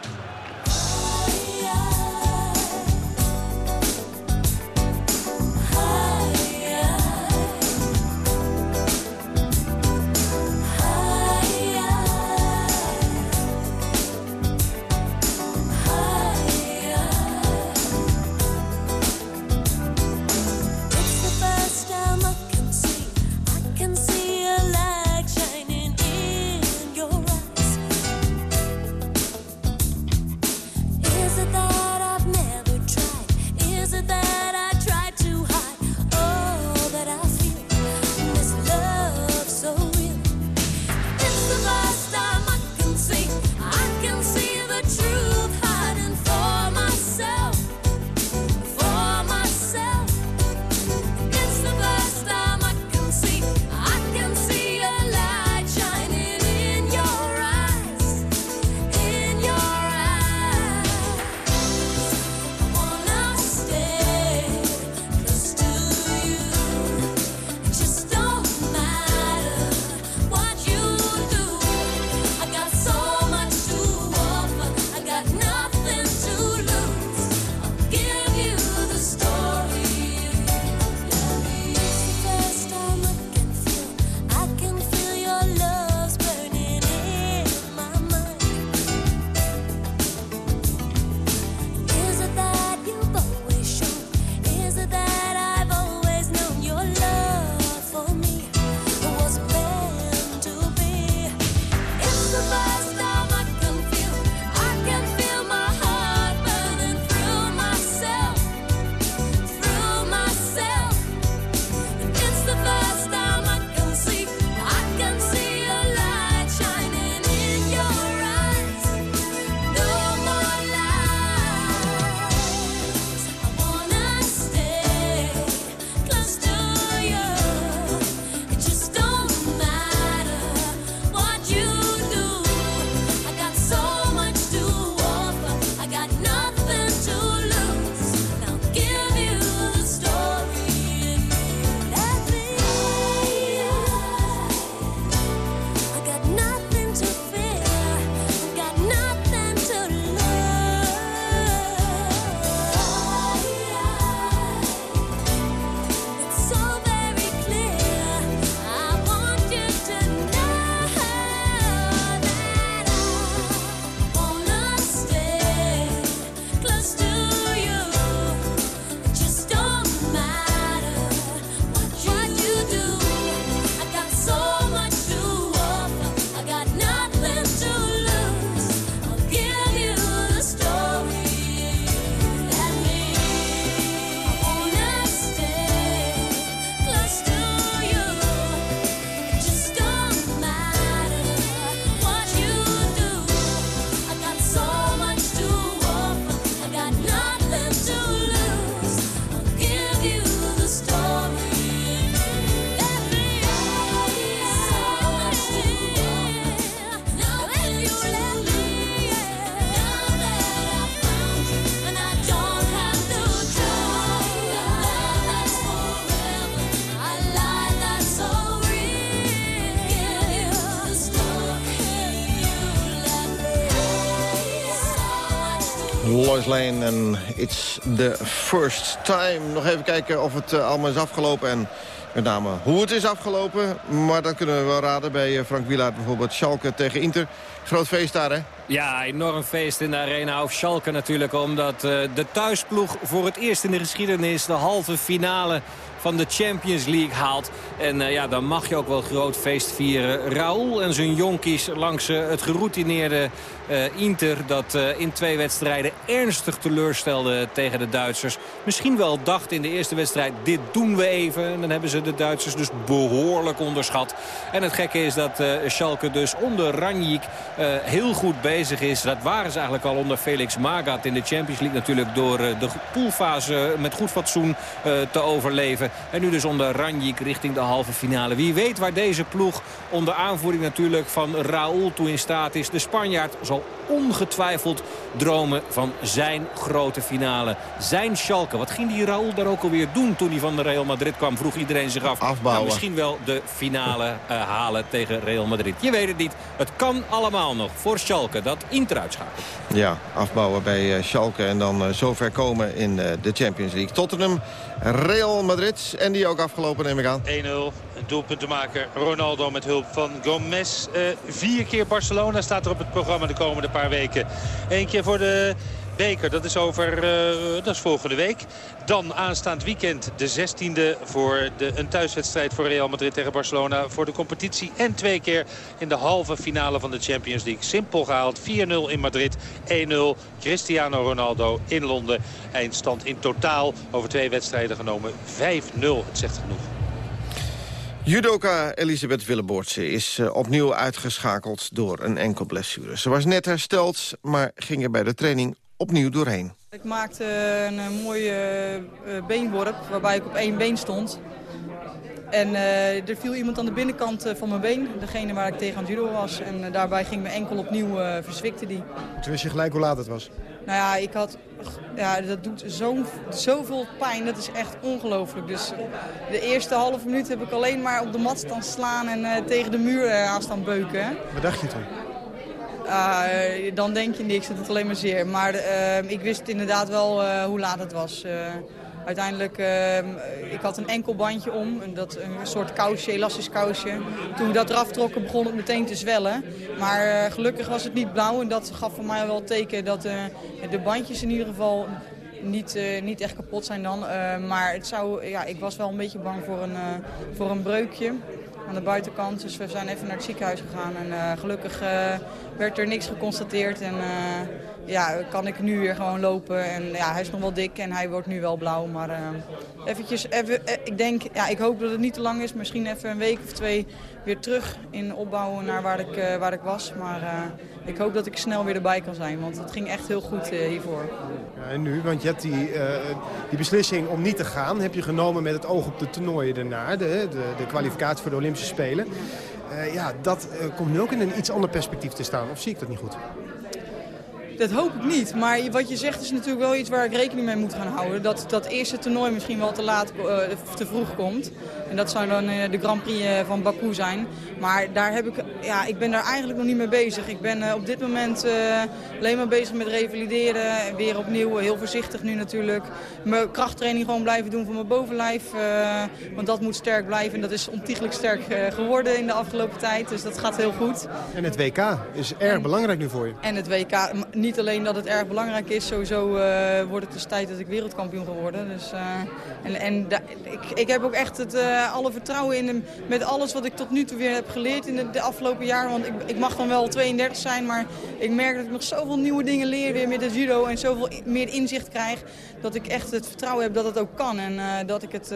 The First Time. Nog even kijken of het uh, allemaal is afgelopen en met name hoe het is afgelopen. Maar dat kunnen we wel raden bij Frank Wielaert bijvoorbeeld. Schalke tegen Inter. Groot feest daar, hè? Ja, enorm feest in de Arena of Schalke natuurlijk. Omdat uh, de thuisploeg voor het eerst in de geschiedenis de halve finale van de Champions League haalt. En uh, ja, dan mag je ook wel groot feest vieren. Raúl en zijn jonkies langs uh, het geroutineerde uh, Inter... dat in twee wedstrijden ernstig teleurstelde tegen de Duitsers. Misschien wel dacht in de eerste wedstrijd, dit doen we even. En dan hebben ze de Duitsers dus behoorlijk onderschat. En het gekke is dat Schalke dus onder Ranjik heel goed bezig is. Dat waren ze eigenlijk al onder Felix Magath in de Champions League natuurlijk... door de poolfase met goed fatsoen te overleven. En nu dus onder Ranjik richting de halve finale. Wie weet waar deze ploeg onder aanvoering natuurlijk van Raúl toe in staat is. De Spanjaard zal ongetwijfeld dromen van zijn grote finale. Zijn Schalke. Wat ging die Raúl daar ook alweer doen toen hij van de Real Madrid kwam? Vroeg iedereen zich af. Afbouwen. Nou, misschien wel de finale uh, halen tegen Real Madrid. Je weet het niet. Het kan allemaal nog voor Schalke dat Inter uitschakelt. Ja, afbouwen bij uh, Schalke en dan uh, zover komen in de Champions League. Tottenham, Real Madrid. En die ook afgelopen neem ik aan. 1-0. Doelpuntenmaker Ronaldo met hulp van Gomez. Uh, vier keer Barcelona staat er op het programma de komende paar weken. Eén keer voor de beker, dat is over, uh, dat is volgende week. Dan aanstaand weekend de 16e voor de, een thuiswedstrijd voor Real Madrid tegen Barcelona voor de competitie. En twee keer in de halve finale van de Champions League. Simpel gehaald, 4-0 in Madrid, 1-0 Cristiano Ronaldo in Londen. Eindstand in totaal over twee wedstrijden genomen 5-0. Het zegt genoeg. Judoka Elisabeth Willeboortse is uh, opnieuw uitgeschakeld door een enkel blessure. Ze was net hersteld, maar ging er bij de training opnieuw doorheen. Ik maakte een, een mooie uh, beenworp waarbij ik op één been stond. En uh, er viel iemand aan de binnenkant van mijn been, degene waar ik tegen aan het judo was. En daarbij ging mijn enkel opnieuw, verzwikte die. Toen wist je gelijk hoe laat het was? Nou ja, ik had, ja dat doet zo, zoveel pijn, dat is echt ongelooflijk. Dus de eerste halve minuut heb ik alleen maar op de mat staan slaan en uh, tegen de muur uh, aan staan beuken. Wat dacht je toen? Uh, dan denk je niks, het alleen maar zeer. Maar ik wist inderdaad wel hoe laat het was. Uiteindelijk, uh, ik had een enkel bandje om, dat, een soort kousje, elastisch kousje. Toen we dat eraf trokken begon het meteen te zwellen. Maar uh, gelukkig was het niet blauw en dat gaf voor mij wel teken dat de bandjes in ieder geval niet, niet echt kapot zijn dan. Maar het zou, ja, ik was wel een beetje bang voor een, voor een breukje aan de buitenkant. Dus we zijn even naar het ziekenhuis gegaan. En gelukkig werd er niks geconstateerd. En ja, kan ik nu weer gewoon lopen. En ja, hij is nog wel dik en hij wordt nu wel blauw. Maar eventjes, even, ik denk, ja, ik hoop dat het niet te lang is. Misschien even een week of twee weer terug in opbouwen naar waar ik, waar ik was. Maar ik hoop dat ik snel weer erbij kan zijn, want het ging echt heel goed hiervoor. Ja, en nu, want je hebt die, die beslissing om niet te gaan... heb je genomen met het oog op de toernooien daarna, de, de, de kwalificatie voor de Olympische Spelen. Ja, dat komt nu ook in een iets ander perspectief te staan, of zie ik dat niet goed? Dat hoop ik niet. Maar wat je zegt is natuurlijk wel iets waar ik rekening mee moet gaan houden. Dat dat eerste toernooi misschien wel te laat, uh, te vroeg komt. En dat zou dan uh, de Grand Prix uh, van Baku zijn. Maar daar heb ik, ja, ik ben daar eigenlijk nog niet mee bezig. Ik ben op dit moment alleen maar bezig met revalideren. Weer opnieuw, heel voorzichtig nu natuurlijk. Mijn krachttraining gewoon blijven doen voor mijn bovenlijf. want dat moet sterk blijven. En dat is ontiegelijk sterk geworden in de afgelopen tijd. Dus dat gaat heel goed. En het WK is erg en, belangrijk nu voor je. En het WK niet alleen dat het erg belangrijk is, sowieso uh, wordt het dus tijd dat ik wereldkampioen geworden. Dus, uh, en en ik, ik heb ook echt het, uh, alle vertrouwen in hem met alles wat ik tot nu toe weer heb geleerd in de, afgelopen jaren. Want ik, ik, mag dan wel 32 zijn, maar ik merk dat ik nog zoveel nieuwe dingen leer weer met het judo en zoveel meer inzicht krijg. Dat ik echt het vertrouwen heb dat het ook kan. En dat ik het,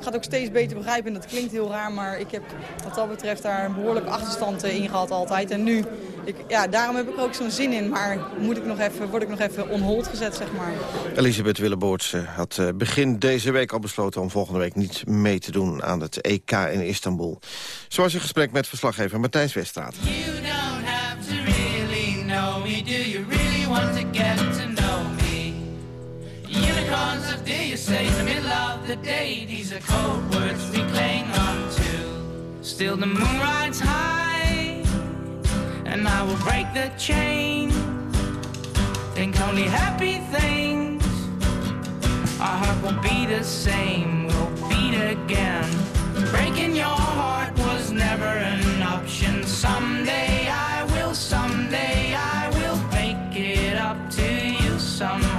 ik ook steeds beter begrijpen. En dat klinkt heel raar, maar ik heb wat dat betreft daar een behoorlijke achterstand in gehad altijd. En nu, ik, ja, daarom heb ik er ook zo'n zin in. Maar moet ik nog even, word ik nog even on hold gezet, zeg maar. Elisabeth Willeboorts had uh, begin deze week al besloten... om volgende week niet mee te doen aan het EK in Istanbul. Zoals in gesprek met verslaggever Matthijs Weststraat. You don't have to really know me, do you really want to get to know me? Unicorns of do you say in the middle of the day These are cold words we cling on to Still the moon rides high And I will break the chain think only happy things. Our heart will be the same, we'll beat again. Breaking your heart was never an option. Someday I will, someday I will make it up to you somehow.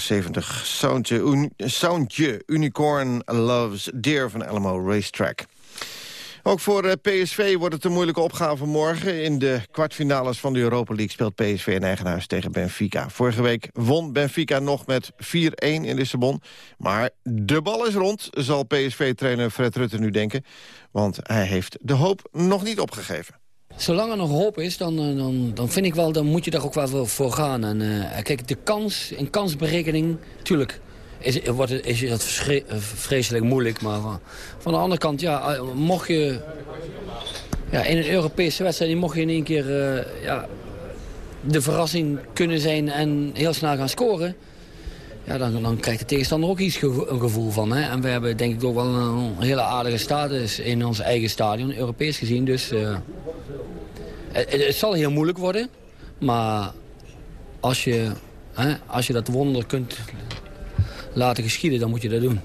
Jaren 70 soundje, un- soundje Unicorn Loves Dear van Alamo Racetrack. Ook voor eh, PSV wordt het een moeilijke opgave morgen. In de kwartfinales van de Europa League speelt PSV in eigen huis tegen Benfica. Vorige week won Benfica nog met 4-1 in Lissabon. Maar de bal is rond, zal PSV-trainer Fred Rutte nu denken. Want hij heeft de hoop nog niet opgegeven. Zolang er nog hoop is, dan, eh, dan, dan vind ik wel, dan moet je daar ook wel voor- gaan. En eh, kijk, de kans, een kansberekening, tuurlijk is, wordt is verschre- eh, vreselijk moeilijk. Maar van, van de andere kant, ja, mocht je ja, in een Europese wedstrijd, mocht je in één keer ja, de verrassing kunnen zijn en heel snel gaan scoren. Ja, dan, dan krijgt de tegenstander ook iets een gevoel van. Hè? En we hebben denk ik ook wel een hele aardige status in ons eigen stadion, Europees gezien. Dus eh, het, het zal heel moeilijk worden. Maar als je, hè, als je dat wonder kunt laten geschieden, dan moet je dat doen.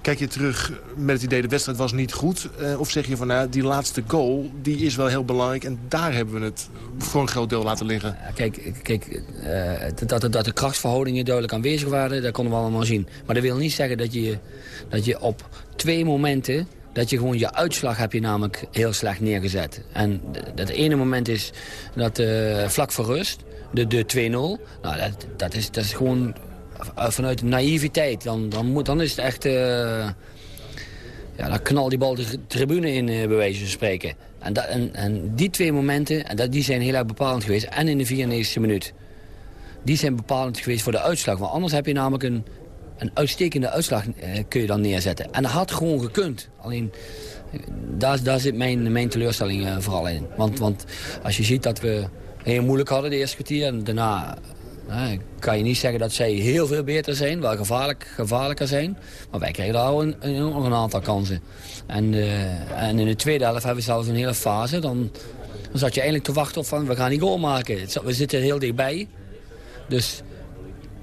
Kijk je terug met het idee de wedstrijd was niet goed? eh, of zeg je van nou, die laatste goal die is wel heel belangrijk... en daar hebben we het voor een groot deel laten liggen? Kijk, kijk eh, dat, dat, dat de krachtsverhoudingen duidelijk aanwezig waren, dat konden we allemaal zien. Maar dat wil niet zeggen dat je, dat je op twee momenten... dat je gewoon je uitslag heb je namelijk heel slecht neergezet. En dat ene moment is dat eh, vlak voor rust, de, de 2-0. Nou, dat, dat, is, dat is gewoon eh, vanuit naïviteit. Dan, dan, moet, dan is het echt... eh, ja, dan knal die bal de tribune in, eh, bij wijze van spreken. En, dat, en, die twee momenten, en dat, die zijn heel erg bepalend geweest. En in de 94e minuut. Die zijn bepalend geweest voor de uitslag. Want anders heb je namelijk een, een uitstekende uitslag kun je dan neerzetten. En dat had gewoon gekund. Alleen, daar, daar zit mijn, mijn teleurstelling vooral in. Want, want als je ziet dat we heel moeilijk hadden de eerste kwartier... en daarna eh, kan je niet zeggen dat zij heel veel beter zijn. Wel gevaarlijk, gevaarlijker zijn. Maar wij kregen daar al een, nog een aantal kansen. En, eh, en in de tweede helft hebben we zelfs een hele fase. Dan, dan zat je eigenlijk te wachten op van we gaan die goal maken. We zitten heel dichtbij. Dus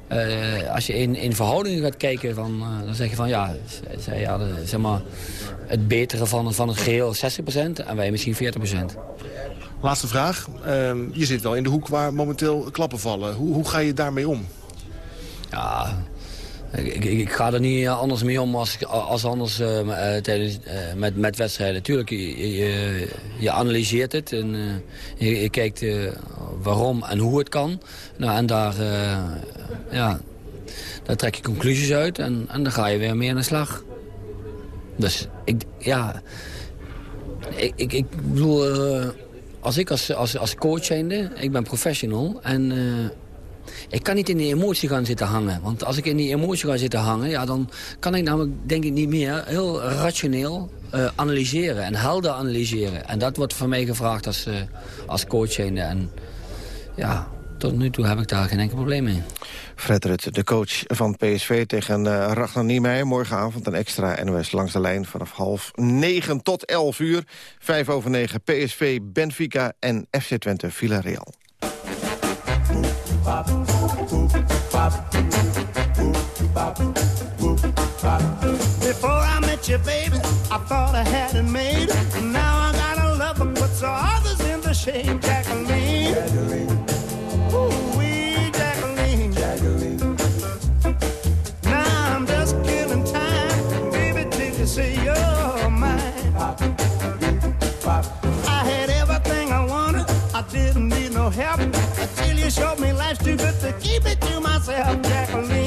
eh, als je in, in verhoudingen gaat kijken, van, eh, dan zeg je van ja, zij hadden zeg maar, het betere van, van het geheel 60% en wij misschien 40%. Laatste vraag. Ehm, je zit wel in de hoek waar momenteel klappen vallen. Hoe, hoe ga je daarmee om? Ja, ik, ik, ga er niet eh, anders mee om als, als anders eh, eh, tijdens, met, met wedstrijden. Tuurlijk, je, je, analyseert het en je, kijkt waarom en hoe het kan. Nou, en daar, ja, daar trek je conclusies uit en, dan ga je weer meer aan de slag. Dus ik, ja, ik, ik, ik bedoel, als ik als, als, als coach ik ben professional en eh, ik kan niet in die emotie gaan zitten hangen. Want als ik in die emotie ga zitten hangen, ja, dan kan ik namelijk denk ik niet meer heel rationeel eh, analyseren en helder analyseren. En dat wordt van mij gevraagd als, als coach. En ja, tot nu toe heb ik daar geen enkel probleem mee. Fred Rutte, de coach van PSV tegen uh, Ragnar Niemeyer. Morgenavond een extra NOS langs de lijn vanaf half negen tot elf uur. Vijf over negen PSV, Benfica en FC Twente Villarreal. Before I met you, baby, I thought I had it made. Now I got a lover, but so others in the shade. Jacqueline. Showed me life's too good to keep it to myself. Jacqueline.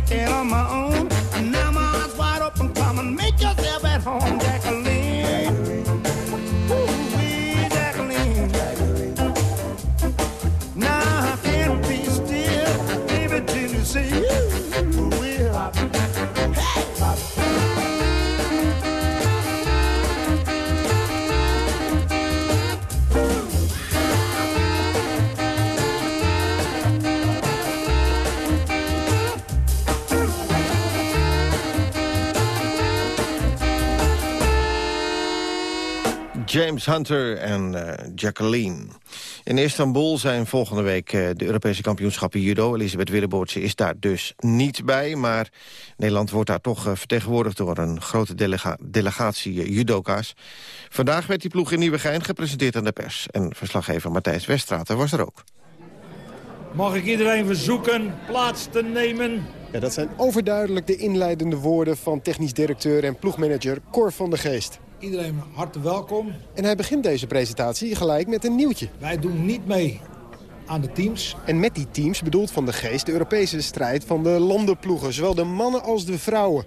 Make it on my own, and now my eyes wide open. Come and make yourself at home, Jacqueline. James Hunter en eh, Jacqueline. In Istanbul zijn volgende week eh, de Europese kampioenschappen judo. Elisabeth Willeboortse is daar dus niet bij. Maar Nederland wordt daar toch eh, vertegenwoordigd door een grote delega delegatie judoka's. Vandaag werd die ploeg in Nieuwegein gepresenteerd aan de pers. En verslaggever Matthijs Weststraat was er ook. Mag ik iedereen verzoeken plaats te nemen? Ja, dat zijn overduidelijk de inleidende woorden van technisch directeur en ploegmanager Cor van der Geest. Iedereen hartelijk welkom. En hij begint deze presentatie gelijk met een nieuwtje. Wij doen niet mee aan de teams. En met die teams bedoelt Van der Geest de Europese strijd van de landenploegen. Zowel de mannen als de vrouwen.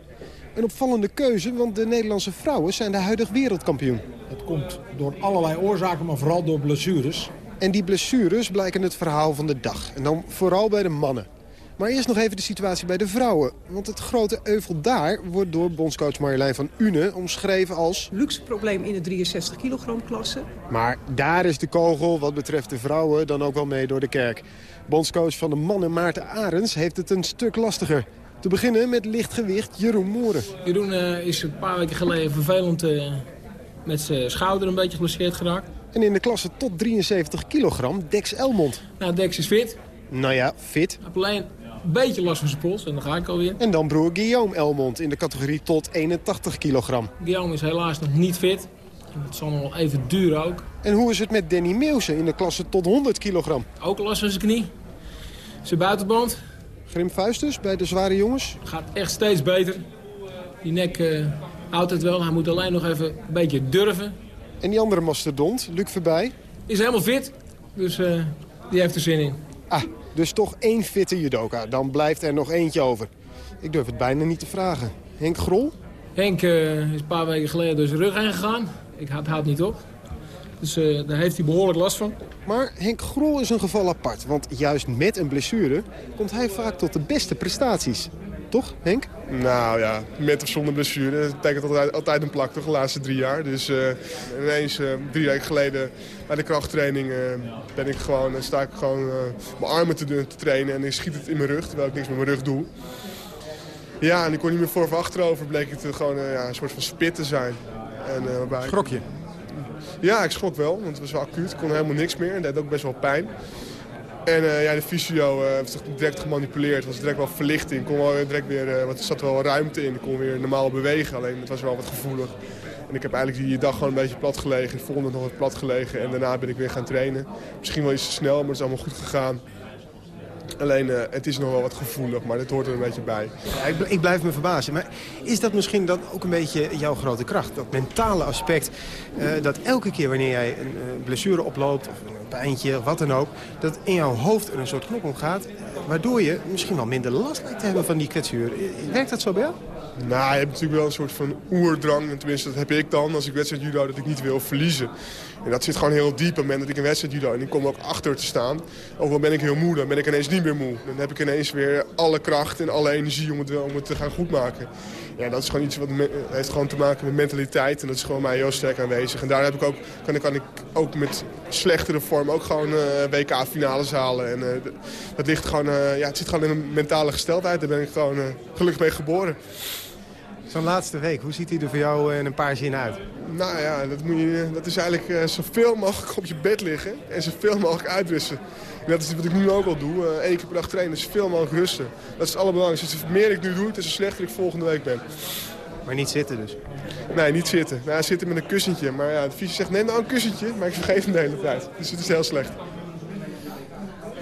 Een opvallende keuze, want de Nederlandse vrouwen zijn de huidig wereldkampioen. Het komt door allerlei oorzaken, maar vooral door blessures. En die blessures blijken het verhaal van de dag. En dan vooral bij de mannen. Maar eerst nog even de situatie bij de vrouwen. Want het grote euvel daar wordt door bondscoach Marjolein van Une omschreven als... Luxe probleem in de 63 kilogram klasse. Maar daar is de kogel wat betreft de vrouwen dan ook wel mee door de kerk. Bondscoach van de mannen Maarten Arends heeft het een stuk lastiger. Te beginnen met lichtgewicht Jeroen Moeren. Jeroen eh, is een paar weken geleden vervelend eh, met zijn schouder een beetje geblesseerd geraakt. En in de klasse tot 73 kilogram Dex Elmond. Nou, Dex is fit. Nou ja, fit. Alleen een beetje last van zijn pols en dan ga ik alweer. En dan broer Guillaume Elmond in de categorie tot 81 kilogram. Guillaume is helaas nog niet fit. Het zal nog wel even duren ook. En hoe is het met Danny Meeuwse in de klasse tot 100 kilogram? Ook last van zijn knie. Zijn buitenband. Grim Fuistus bij de zware jongens? Gaat echt steeds beter. Die nek uh, houdt het wel. Hij moet alleen nog even een beetje durven. En die andere mastodont, Luc Verbij? Is helemaal fit. Dus uh, die heeft er zin in. Ah, dus toch één fitte judoka. Dan blijft er nog eentje over. Ik durf het bijna niet te vragen. Henk Grol? Henk eh, is een paar weken geleden door zijn rug heen gegaan. Ik had houdt niet op. Dus eh, daar heeft hij behoorlijk last van. Maar Henk Grol is een geval apart. Want juist met een blessure komt hij vaak tot de beste prestaties. Toch, Henk? Nou ja, met of zonder blessure. Het betekent altijd, altijd een plak toch de laatste drie jaar. Dus eh, ineens uh, drie weken geleden bij de krachttraining uh, ben ik gewoon, sta ik gewoon mijn armen te, te, trainen en ik schiet het in mijn rug, terwijl ik niks met mijn rug doe. Ja, en ik kon niet meer voor of achterover, bleek het gewoon ja, een soort van spit te zijn. En, waarbij... Schrok je? Ja, ik schrok wel, want het was wel acuut. Ik kon helemaal niks meer en dat deed ook best wel pijn. En uh, ja, de fysio uh, heeft zich direct gemanipuleerd. Het was direct wel verlichting. Kon wel direct weer, uh, er zat wel ruimte in. Ik kon weer normaal bewegen, alleen het was wel wat gevoelig. En ik heb eigenlijk die dag gewoon een beetje plat gelegen. De volgende nog wat plat gelegen. En daarna ben ik weer gaan trainen. Misschien wel iets te snel, maar het is allemaal goed gegaan. Alleen, uh, het is nog wel wat gevoelig, maar dat hoort er een beetje bij. Ik, ik, blijf me verbazen. Maar is dat misschien dan ook een beetje jouw grote kracht? Dat mentale aspect, uh, dat elke keer wanneer jij een uh, blessure oploopt... of een pijntje wat dan ook... dat in jouw hoofd er een soort knop omgaat... waardoor je misschien wel minder last lijkt te hebben van die kwetsuur. Werkt dat zo bij? Nou, je hebt natuurlijk wel een soort van oerdrang. Tenminste, dat heb ik dan als ik wedstrijd judo, dat ik niet wil verliezen. En dat zit gewoon heel diep. Op het moment dat ik een wedstrijd judo en ik kom ook achter te staan. Ook al ben ik heel moe, dan ben ik ineens niet meer moe. Dan heb ik ineens weer alle kracht en alle energie om het, om het te gaan goedmaken. Ja, dat is gewoon iets wat heeft gewoon te maken met mentaliteit. En dat is gewoon mij heel sterk aanwezig. En daar heb ik ook, kan, kan ik ook met slechtere vorm ook gewoon uh, WK-finales halen. En uh, dat ligt gewoon, uh, ja, het zit gewoon in een mentale gesteldheid. Daar ben ik gewoon gelukkig mee geboren. Zo'n laatste week, hoe ziet hij er voor jou in een paar zinnen uit? Nou ja, dat, moet je, dat is eigenlijk uh, zoveel mogelijk op je bed liggen en zoveel mogelijk uitrusten. En dat is wat ik nu ook al doe. Uh, één keer per dag trainen, zoveel mogelijk rusten. Dat is het allerbelangrijkste. Dus hoe meer ik nu doe, des te slechter ik volgende week ben. Maar niet zitten dus? Nee, niet zitten. Nou, zitten met een kussentje. Maar ja, de fysio zegt, neem nou een kussentje. Maar ik vergeet hem de hele tijd. Dus het is heel slecht.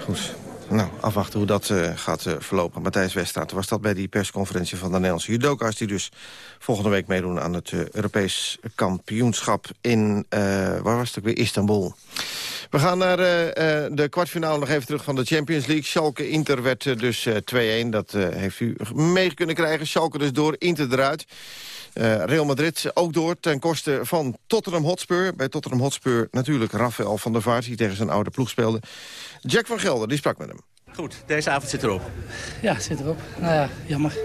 Goed. Nou, afwachten hoe dat uh, gaat uh, verlopen. Matthijs Weststraat was dat bij die persconferentie van de Nederlandse judoka's... die dus volgende week meedoen aan het uh, Europees kampioenschap in, waar was het ook weer, Istanbul. We gaan naar de kwartfinale nog even terug van de Champions League. Schalke-Inter werd dus 2-1, dat heeft u mee kunnen krijgen. Schalke dus door, Inter eruit. Uh, Real Madrid ook door ten koste van Tottenham Hotspur. Bij Tottenham Hotspur natuurlijk Rafael van der Vaart... die tegen zijn oude ploeg speelde. Jack van Gelder, die sprak met hem. Goed, deze avond zit erop. Ja, zit erop. Nou ja, jammer.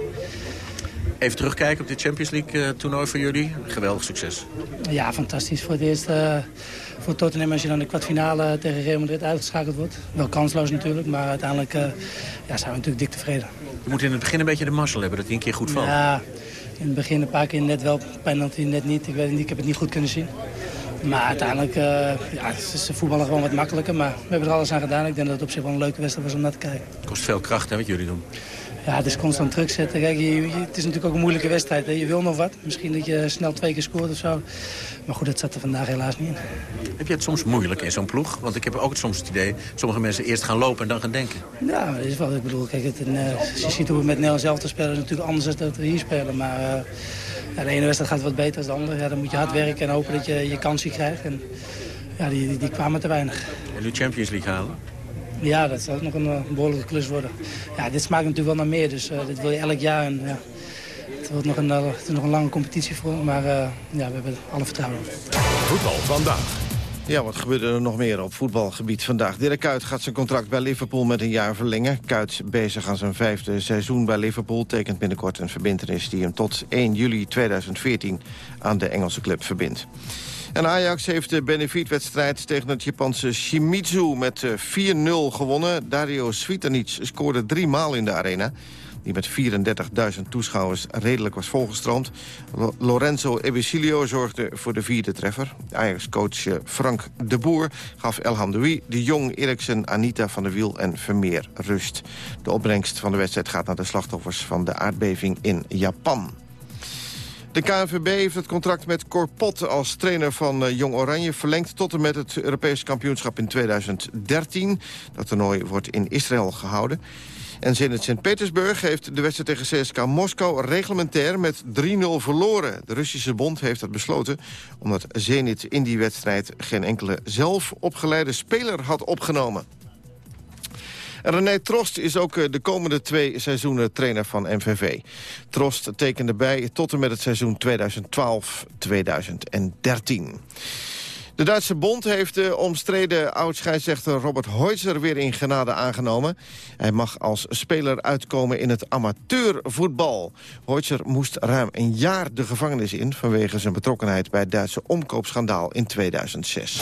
Even terugkijken op dit Champions League uh, toernooi voor jullie. Geweldig succes. Ja, fantastisch. Voor het eerst uh, voor Tottenham als je dan de kwartfinale tegen Real Madrid uitgeschakeld wordt. Wel kansloos natuurlijk, maar uiteindelijk uh, ja, zijn we natuurlijk dik tevreden. Je moet in het begin een beetje de mazzel hebben dat hij een keer goed valt. Ja, in het begin een paar keer net wel, penalty net niet. Ik weet niet, ik heb het niet goed kunnen zien. Maar uiteindelijk uh, ja, is de voetballen gewoon wat makkelijker. Maar we hebben er alles aan gedaan. Ik denk dat het op zich wel een leuke wedstrijd was om naar te kijken. Het kost veel kracht hè, wat jullie doen. Ja, het is constant druk zetten. Kijk, je, je, het is natuurlijk ook een moeilijke wedstrijd. Hè. Je wil nog wat. Misschien dat je snel twee keer scoort of zo. Maar goed, dat zat er vandaag helaas niet in. Heb je het soms moeilijk in zo'n ploeg? Want ik heb ook soms het idee... sommige mensen eerst gaan lopen en dan gaan denken. Ja, dat is wel. Ik bedoel, kijk, het, uh, als je ziet hoe we met Nederland zelf te spelen... is natuurlijk anders dan dat we hier spelen. Maar uh, ja, de ene wedstrijd gaat wat beter dan de andere. Ja, dan moet je hard werken en hopen dat je je kansje krijgt. En ja, die, die, die kwamen te weinig. En nu Champions League halen? Ja, dat zal nog een, een behoorlijke klus worden. Ja, dit smaakt natuurlijk wel naar meer, dus uh, dit wil je elk jaar. En, ja, het, wordt nog een, uh, het is nog een lange competitie voor, maar uh, ja, we hebben alle vertrouwen. Voetbal vandaag. Ja, wat gebeurde er nog meer op voetbalgebied vandaag? Dirk Kuyt gaat zijn contract bij Liverpool met een jaar verlengen. Kuyt bezig aan zijn vijfde seizoen bij Liverpool... tekent binnenkort een verbintenis die hem tot 1 juli 2014 aan de Engelse club verbindt. En Ajax heeft de benefietwedstrijd tegen het Japanse Shimizu met 4-0 gewonnen. Dario Svitanic scoorde drie maal in de arena die met 34.000 toeschouwers redelijk was volgestroomd. Lorenzo Ebicilio zorgde voor de vierde treffer. Ajax-coach Frank de Boer gaf El Hamdoui, de Jong, Eriksen, Anita van der Wiel en Vermeer rust. De opbrengst van de wedstrijd gaat naar de slachtoffers van de aardbeving in Japan. De KNVB heeft het contract met Corpot als trainer van uh, Jong Oranje verlengd tot en met het Europees kampioenschap in 2013. Dat toernooi wordt in Israël gehouden. En Zenit Sint-Petersburg heeft de wedstrijd tegen CSKA Moskou reglementair met 3-0 verloren. De Russische bond heeft dat besloten omdat Zenit in die wedstrijd geen enkele zelf opgeleide speler had opgenomen. En René Trost is ook eh, de komende twee seizoenen trainer van MVV. Trost tekende bij tot en met het seizoen 2012-2013. De Duitse bond heeft de omstreden oud-scheidsrechter Robert Heutzer weer in genade aangenomen. Hij mag als speler uitkomen in het amateurvoetbal. Heutzer moest ruim een jaar de gevangenis in... vanwege zijn betrokkenheid bij het Duitse omkoopschandaal in 2006.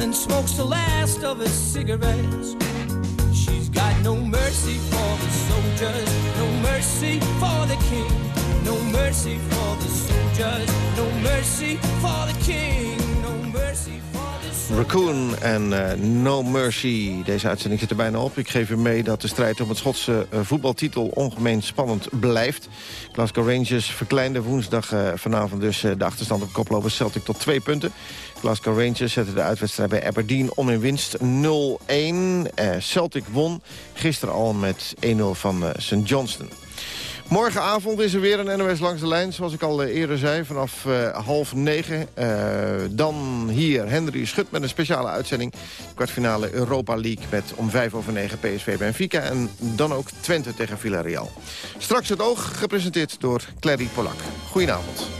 And smokes the last of his cigarettes. She's got no mercy for the soldiers, no mercy for the king, no mercy for the soldiers, no mercy for the king, no mercy for the Raccoon en eh, No Mercy. Deze uitzending zit er bijna op. Ik geef u mee dat de strijd om het Schotse eh, voetbaltitel ongemeen spannend blijft. Glasgow Rangers verkleinde woensdag eh, vanavond dus de achterstand op koploper Celtic tot twee punten. Glasgow Rangers zetten de uitwedstrijd bij Aberdeen om in winst 0-1. Eh, Celtic won gisteren al met 1-0 van eh, St. Johnston. Morgenavond is er weer een NOS langs de lijn, zoals ik al eh, eerder zei, vanaf half negen. Dan hier Henry Schut met een speciale uitzending. Kwartfinale Europa League met om vijf over negen PSV Benfica. En dan ook Twente tegen Villarreal. Straks het oog, gepresenteerd door Clary Polak. Goedenavond.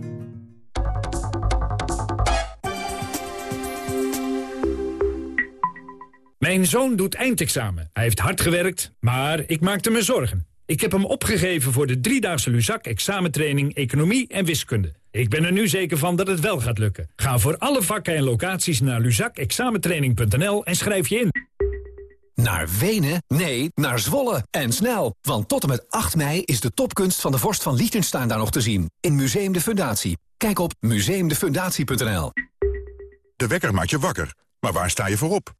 Mijn zoon doet eindexamen. Hij heeft hard gewerkt, maar ik maakte me zorgen. Ik heb hem opgegeven voor de driedaagse Luzak examentraining Economie en Wiskunde. Ik ben er nu zeker van dat het wel gaat lukken. Ga voor alle vakken en locaties naar luzakexamentraining.nl en schrijf je in. Naar Wenen? Nee, naar Zwolle. En snel, want tot en met 8 mei is de topkunst van de vorst van Liechtenstein daar nog te zien. In Museum de Fundatie. Kijk op museumdefundatie.nl. De wekker maakt je wakker. Maar waar sta je voor op?